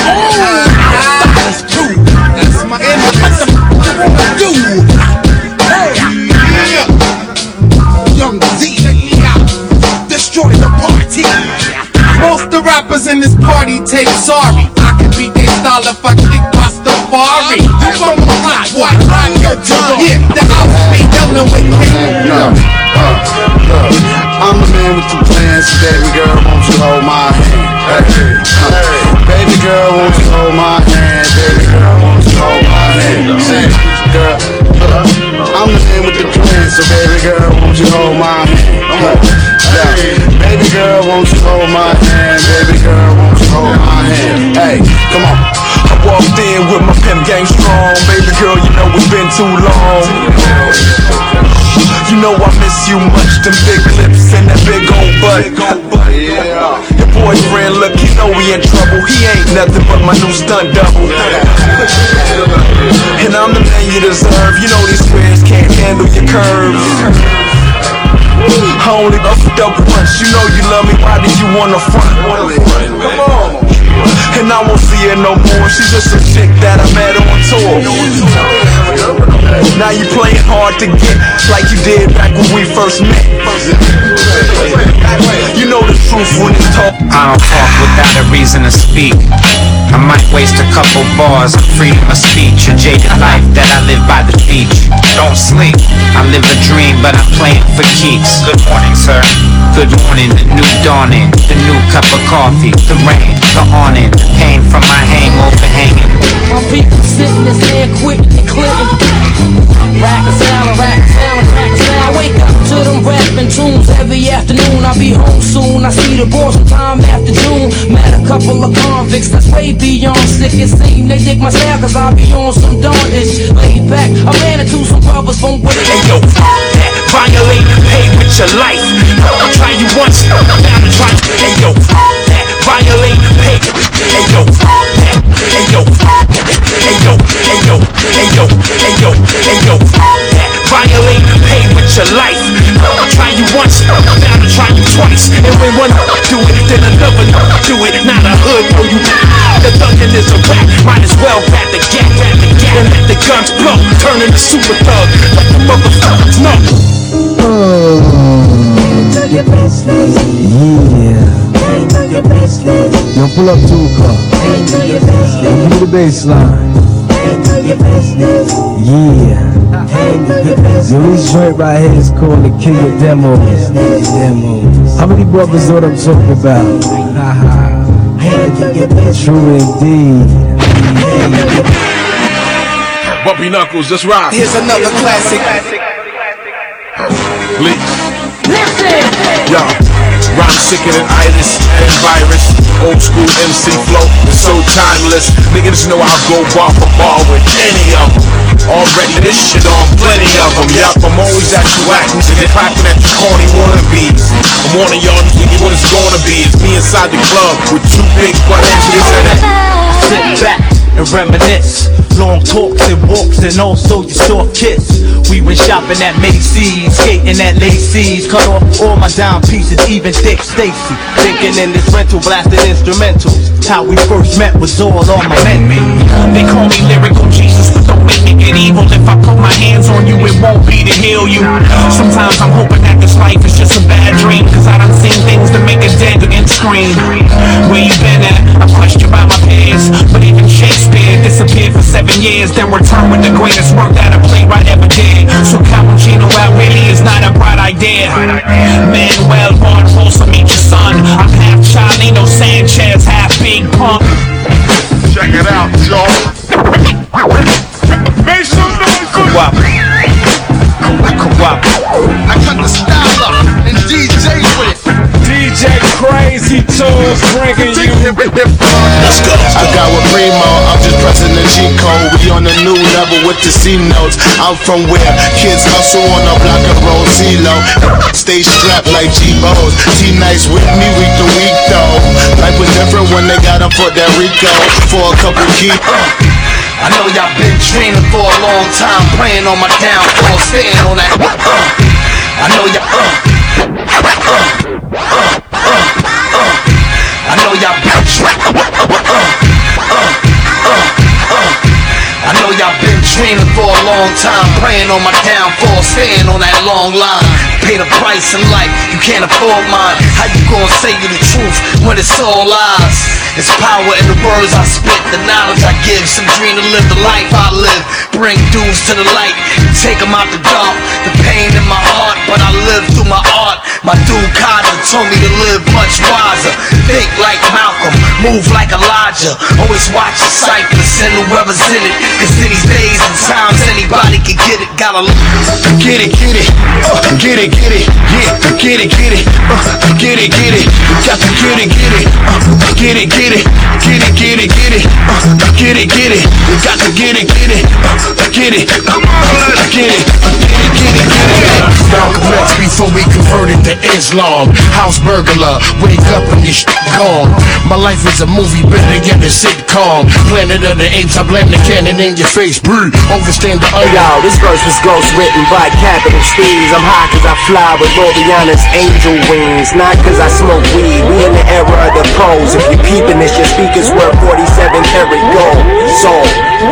in this party takes sorry. I can beat their style if I kick Rastafari. You from the block, what? I'm your drum. Yeah, the house be yelling with I'm the man with the plans, so baby girl, won't you hold my hand? Hey, hey, baby girl, won't you hold my hand? Baby girl, won't you hold my hand? Girl, I'm the man with the plans, so baby girl, won't you hold my hand? Yeah. Baby girl, won't you hold my hand? Baby girl, won't you hold my hand? Hey, come on. I walked in with my pimp gang strong. Baby girl, you know it's been too long. You know I miss you much, them big lips and that big old butt. Yeah. Boyfriend, look, you know we in trouble. He ain't nothing but my new stunt double. And I'm the man you deserve. You know these squares can't handle your curves. I only fucked up once. You know you love me. Why did you wanna front? Come on. And I won't see her no more. She's just a chick that I met on tour. Now you playing hard to get, like you did back when we first met. You know the truth when it's talk. I don't talk without a reason to speak. I might waste a couple bars of freedom of speech. A jaded life that I live by the beach. Don't sleep. I live a dream, but I'm playing for keeps. Good morning, sir. Good morning, the new dawning. The new cup of coffee. The rain, the awning. Pain from my hangover hanging. My people sitting this there quitting and clipping. Rack sound, rack sound, rack sound. I wake up to them rapping tunes every afternoon. I'll be home soon. I see the boys sometime after June. Met a couple of convicts that's way beyond sick. It seem they dig my style cause I be on some dauntish. Laid back, I ran into some brothers from where Hey yo, fuck that violate, pay with your life. I'll try you once, now I'm trying to try. Hey yo, that violate, pay. Hey yo, that. Hey yo, hey yo, hey yo, hey yo, hey yo, hey yo, violate, pay with your life. Try you once, now to try you twice. And when one do it, then another do it. Not a hood, no you. The thuggin' is a rap, might as well rap the gap, rap the gap, and let the guns blow. Turn into super thug, let the motherfuckers know. Oh, yeah. Yo, pull up to a car. Give me the bass line. Yeah. Yo, this joint right here is called the King of Demos. Demos. How many brothers know what I'm talking about? True indeed. Bumpy Knuckles, just rock. Here's another classic. Please. Listen! Yo, rhyme sicker than itis and virus. Old school MC flow is so timeless. Niggas know I'll go bar for bar with any of them. Already this shit on plenty of them. Yup, I'm always at you acting, nigga, clapping at you corny wannabes. I'm warning y'all, nigga, what it's gonna be. It's me inside the club with two big butt and that. Sit back and reminisce. Long talks and walks and also your soft kiss. We went shopping at Macy's, skating at Lacey's. Cut off all my dime pieces, even Dick Stacy. Thinking in this rental, blasting instrumentals. How we first met was all on my menu. They call me lyrical Jesus, but don't make me get evil. If I put my hands on you, it won't be to heal you. Sometimes I'm hoping that life is just a bad dream, cause I done seen things that make a dead and scream. Where you been at? I'm questioned by my peers, but even Shakespeare disappeared for seven years, then return with the greatest work that a playwright ever did. So Cappuccino out really is not a bright idea. Manuel Barbosa, meet your son. I'm half Chalino Sanchez, half Big Pun. Check it out, y'all. Crazy Tools bringing you. Let's go. I got with Primo, I'm just pressing the G code. We on a new level with the C notes. I'm from where kids hustle on a block and roll CeeLo. Stay strapped like G-Bo's. T-Nice with me week to week though. Life was different when they got up for that Rico. For a couple key. I know y'all been dreaming for a long time, praying on my downfall, staying on that. Uh, I know y'all. Uh, uh, uh, uh, uh. I know y'all been. Uh, dreaming for a long time, praying on my downfall, staying on that long line. Pay the price in life, you can't afford mine. How you gonna say you the truth when it's all lies? It's power in the words I spit, the knowledge I give. Some dream to live the life I live. Bring dudes to the light, take them out the dark. The pain in my heart, but I live through my art. My dude Carter told me to live much wiser. Think like Malcolm, move like Elijah. Always watch the cyclists and whoever's in it. Cause in these days and times, anybody can get it. Gotta Get it, get it, uh, get it, get it, yeah, get it, get it, uh, get it, get it, got to get it, get it, uh, get it, get it, get it, get it, get it, uh, get it, get it, got to get it, get it, uh, get it, uh, get it, uh, get it, get it, get it. Malcolm X before we converted to Islam. House burglar, wake up and your shit gone. My life is a movie, better get a sitcom. Planet of the Apes, I blame the cannon in your face. Breathe, overstand the yo, this verse was ghost written by Capital Steez. I'm high cause I fly with Loriana's angel wings. Not cause I smoke weed. We in the era of the pros. If you peeping this, your speakers worth 47 karat gold. So,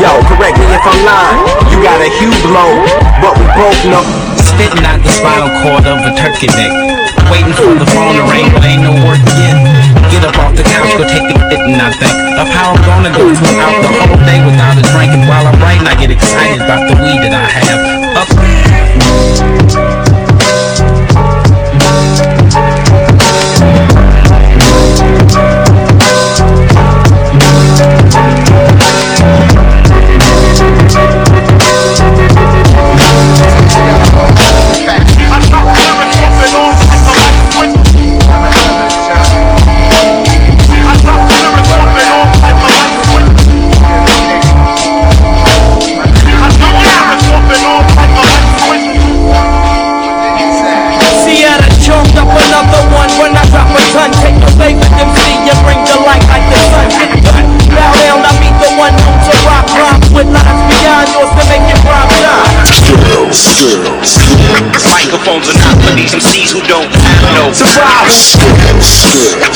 yo, correct me if I'm lying. You got a huge blow, but we both know. Spitting out the spinal cord of a turkey neck. Waiting for the phone to ring, but ain't no work yet. Get up off the couch, go take the hit and I think of how I'm gonna go throughout the whole day without a drink. And while I'm writing, I get excited about the weed that I have. Up. Have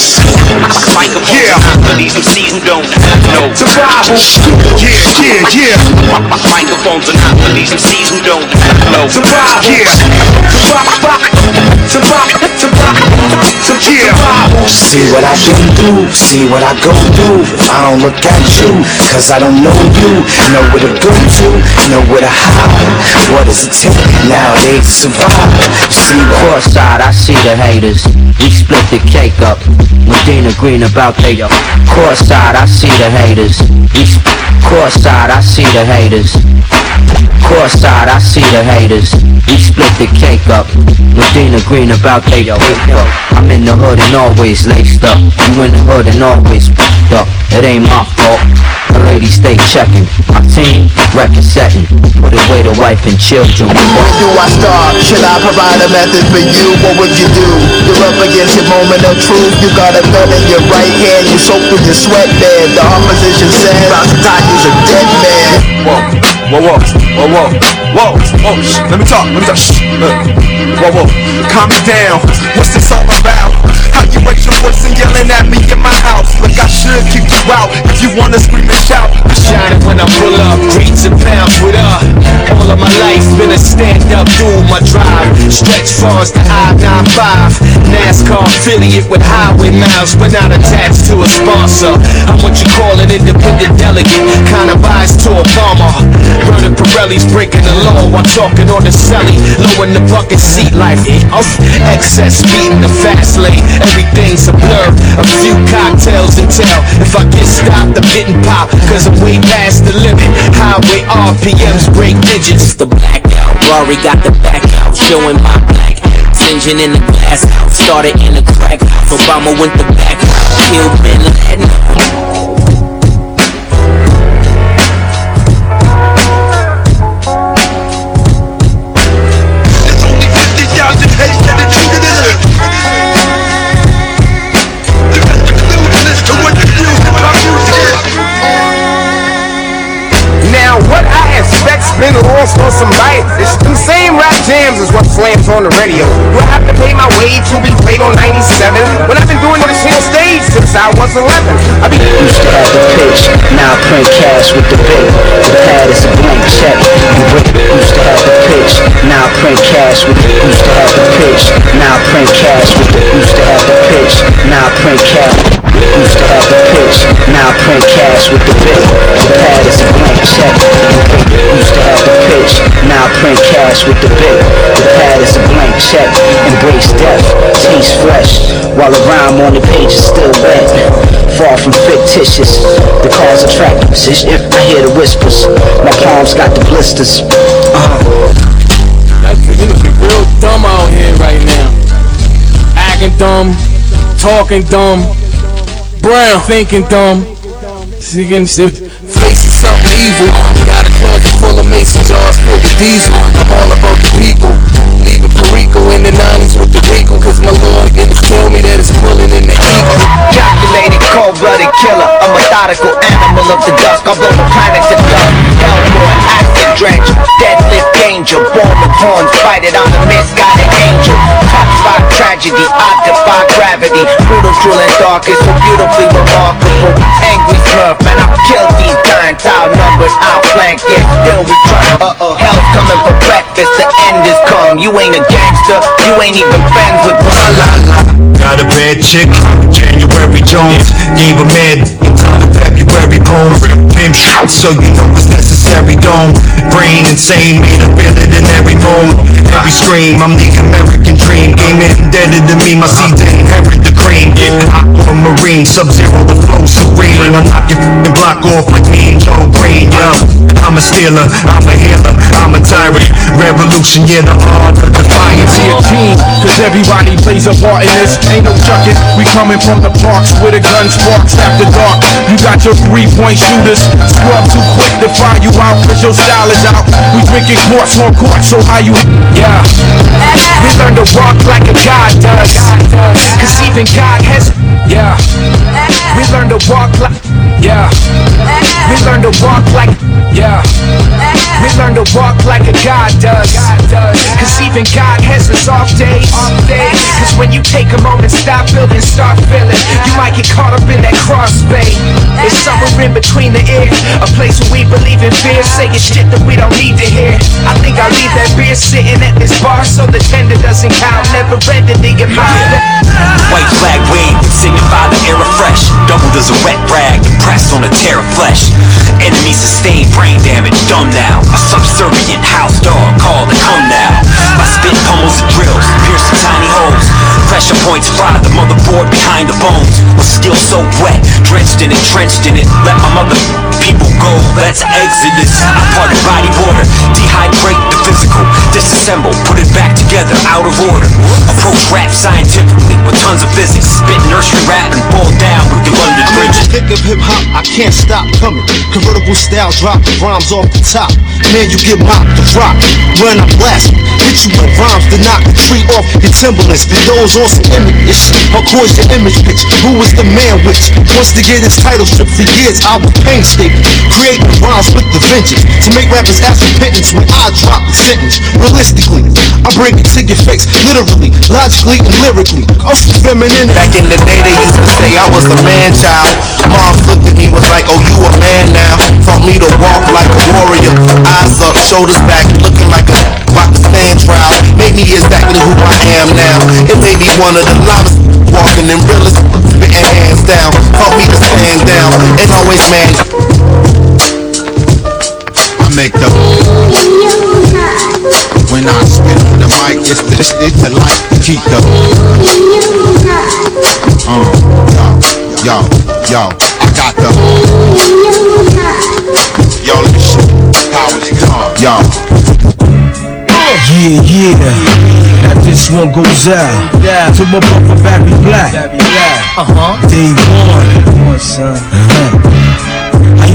MCs who don't have no survival. Yeah, yeah, yeah. Microphones are not for these MCs who don't have no Survival. Yeah. See what I been through, see what I go through. If I don't look at you, cause I don't know you. Know where to go to, know where to hide. What does it take nowadays to survive? See what Courtside, I see the haters. We split the cake up. Medina Green about they Courtside, I see the haters. We Courtside, I see the haters. Courtside, I see the haters. We split the cake up. Medina Green about they. I'm in the hood and always laced up. You in the hood and always f***ed up. It ain't my fault. The ladies stay checking. My team, record setting. Put away the wife and children. Where do I start? Should I provide a method for you? What would you do? You're up against your moment of truth. You got a gun in your right hand. You soak through your sweat bed. The opposition says, Rastad, you's a dead man. Whoa, whoa, whoa, whoa, whoa, whoa, whoa. Shh, let me talk, let me talk. Shh, look. Whoa, whoa, calm it down. What's this all about? How you raise your voice and yelling at me in my house? Look, I should kick you out if you wanna scream and shout. I shine when I pull up, greens and pounds with her. All of my life been a stand-up dude, my drive. Stretch farms to I-95. NASCAR affiliate with highway miles. We're not attached to a sponsor. I'm what you call an independent delegate, kinda biased to Obama. Vernon Pirelli's breaking the law while talking on the celly, low in the bucket seat life. Eh, excess speed in the fast lane, everything's a blur. A few cocktails until if I get stopped, I'm getting popped, cause I'm way past the limit. Highway RPMs break digits. The blackout, Rory got the back out, showing my black engine in the glass house, started in the crack house. Obama went the back route, killed Bin Laden. Slams on the radio. Do I have to pay my way to be played on 97? When I've been doing this on stage since I was 11. I be Used to have the pitch, now I print cash with the big. The pad is a blank check. Break. Used to have the pitch, now I print cash with the. Used to have the pitch, now I print cash with the. Used to have the pitch, now I print cash. Used to have the pitch, now I print cash with the big. The pad is a blank check. Used to have the pitch, now I print cash with the big. The pad is a blank check. Embrace death, taste fresh. While the rhyme on the page is still wet. Far from fictitious, the cause attract position. I hear the whispers, my palms got the blisters. Uh. That's real dumb out here right now. Acting dumb, talking dumb, brown thinking dumb, seeking Facing something evil. Got a closet full of mason jars filled with diesel. I'm all about the people. Perico in the 90s with the Rico. Cause my lord didn't tell me that it's pulling in the eagle. Calculated, cold-blooded killer, a methodical animal of the dusk. I blow the planets in love. Hellboy, acid drench, deadlift danger, born with horns, fight it on the misguided angel. Touched by tragedy, I defy gravity. Brutal, cruel, and dark is so beautifully remarkable. Angry smurf, man, I've killed these giants, outnumbered, outflanked, yet still we try. Uh-oh, hell's coming for breakfast, the end is come. You ain't a gangster, you ain't even friends with one. Got a bad chick, January Jones. Gave a of February poems Pimp shit, so you know it's necessary. Don't brain insane, made a villain in every bone. Every scream, I'm the American dream. Game indebted to me, my seed to inherit the cream. I'm a marine, sub-zero, the flow serene. I knock your f***ing block off like me and Joe Greene, yo. I'm a stealer, I'm a healer, I'm a tyrant. Revolution, yeah, the art of defiance. A team, cause everybody plays a part in this. Ain't no chucking, we coming from the parks where the gun sparks after dark. You got your three point shooters, scrub too quick to fire you out, cause your style is out. We drinking quarts on court, so how you, yeah. We learn to walk like a god does. Cause even God has, yeah. We learn to walk like, yeah. We learn to walk like, yeah. We learn to walk like a god does. Cause even God has his off days. Cause when you take a moment, stop building, start feeling, you might get caught up in that cross bay. It's somewhere in between the air, a place where we believe in fear, saying shit that we don't need to hear. I think I'll leave that beer sitting at this bar so the tender doesn't count. Never ended your mind. White flag wave, signify the era fresh. Doubled as a wet rag, pressed on a tear of flesh. Sustained brain damage, dumb now. A subservient house dog called the come now. My spit pummels and drills, piercing tiny holes. Pressure points fry the motherboard behind the bones. With skill so wet, drenched in it, trenched in it. Let my mother people go, let's exit this. I body border, dehydrate the physical, disassemble, put it back together, out of order. Approach rap scientifically with tons of physics. Spit nursery rap and boil down with the London Bridges. Pick up hip hop, I can't stop coming. Convertible style, drop the rhymes off the top. Man, you get mopped the rock. When I blast, hit you with rhymes to knock the tree off your Timberlands. Those on some images, hardcore's your image bitch Who was the man which wants to get his title stripped for years? I was painstaking, creating rhymes with the vengeance to make rappers ask repentance when I drop the sentence. Realistically, I bring it to your face, literally, logically, and lyrically. I'm feminine. Back in the day, they used to say I was a man child. Mom looked at me, was like, oh, you a man now. Taught me to walk like a warrior. Eyes up, shoulders back, looking like a about to stand trial. Made me exactly who I am now. It made me one of the loudest walking and realest spitting hands down. Help me to stand down. And always man. I make the when I spit on the mic, it's the shit to like keep the uh, yo, yo, yo, I got the yo, this shit, how it come, yo. Yeah, yeah. Now this one goes out yeah. to my brother Barry Black. Uh huh. Day one. son. Uh-huh.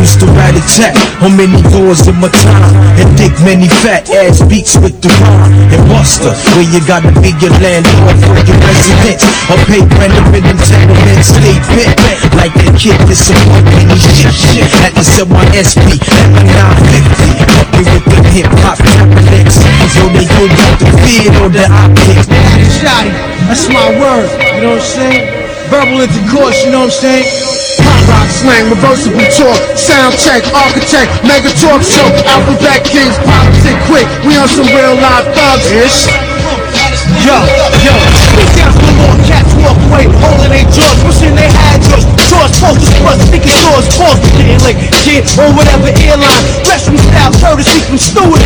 Used to write a check on many doors in my time and dig many fat ass beats with the rhyme and Buster, where you gotta be your landlord for your residence or pay rent up in them tenements, stay bent like that kid disappointed me shit shit. Had to sell my SP at my 950. Help me with the hip hop complex. So they good out the field on the optics. Shotty, that's my word. You know what I'm saying? Verbal intercourse, you know what I'm saying? Rock slang, reversible talk, sound check, architect, mega talk show, alphabet kings, politic quick. We on some real live thugs ish. Yo, yo, speak down for more cats walk away, holding their jaws, pushing their high jaws. Jaws, focus, plus, pause, getting like kid or whatever airline. Style, courtesy from Stewart.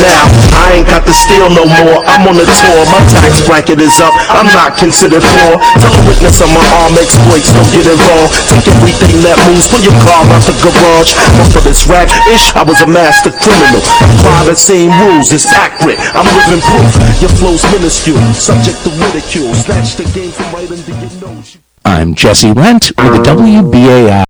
Now, I ain't got to steal no more. I'm on the tour. My tax bracket is up. I'm not considered poor. Tell a witness on my arm exploits. Don't get involved. Take everything that moves. Pull your car out the garage. But for this rap ish, I was a master criminal. Apply the same rules. It's accurate. I'm living proof. Your flow's minuscule. Subject to ridicule. Snatch the game from right under your nose. I'm Jesse Rent with the WBAI.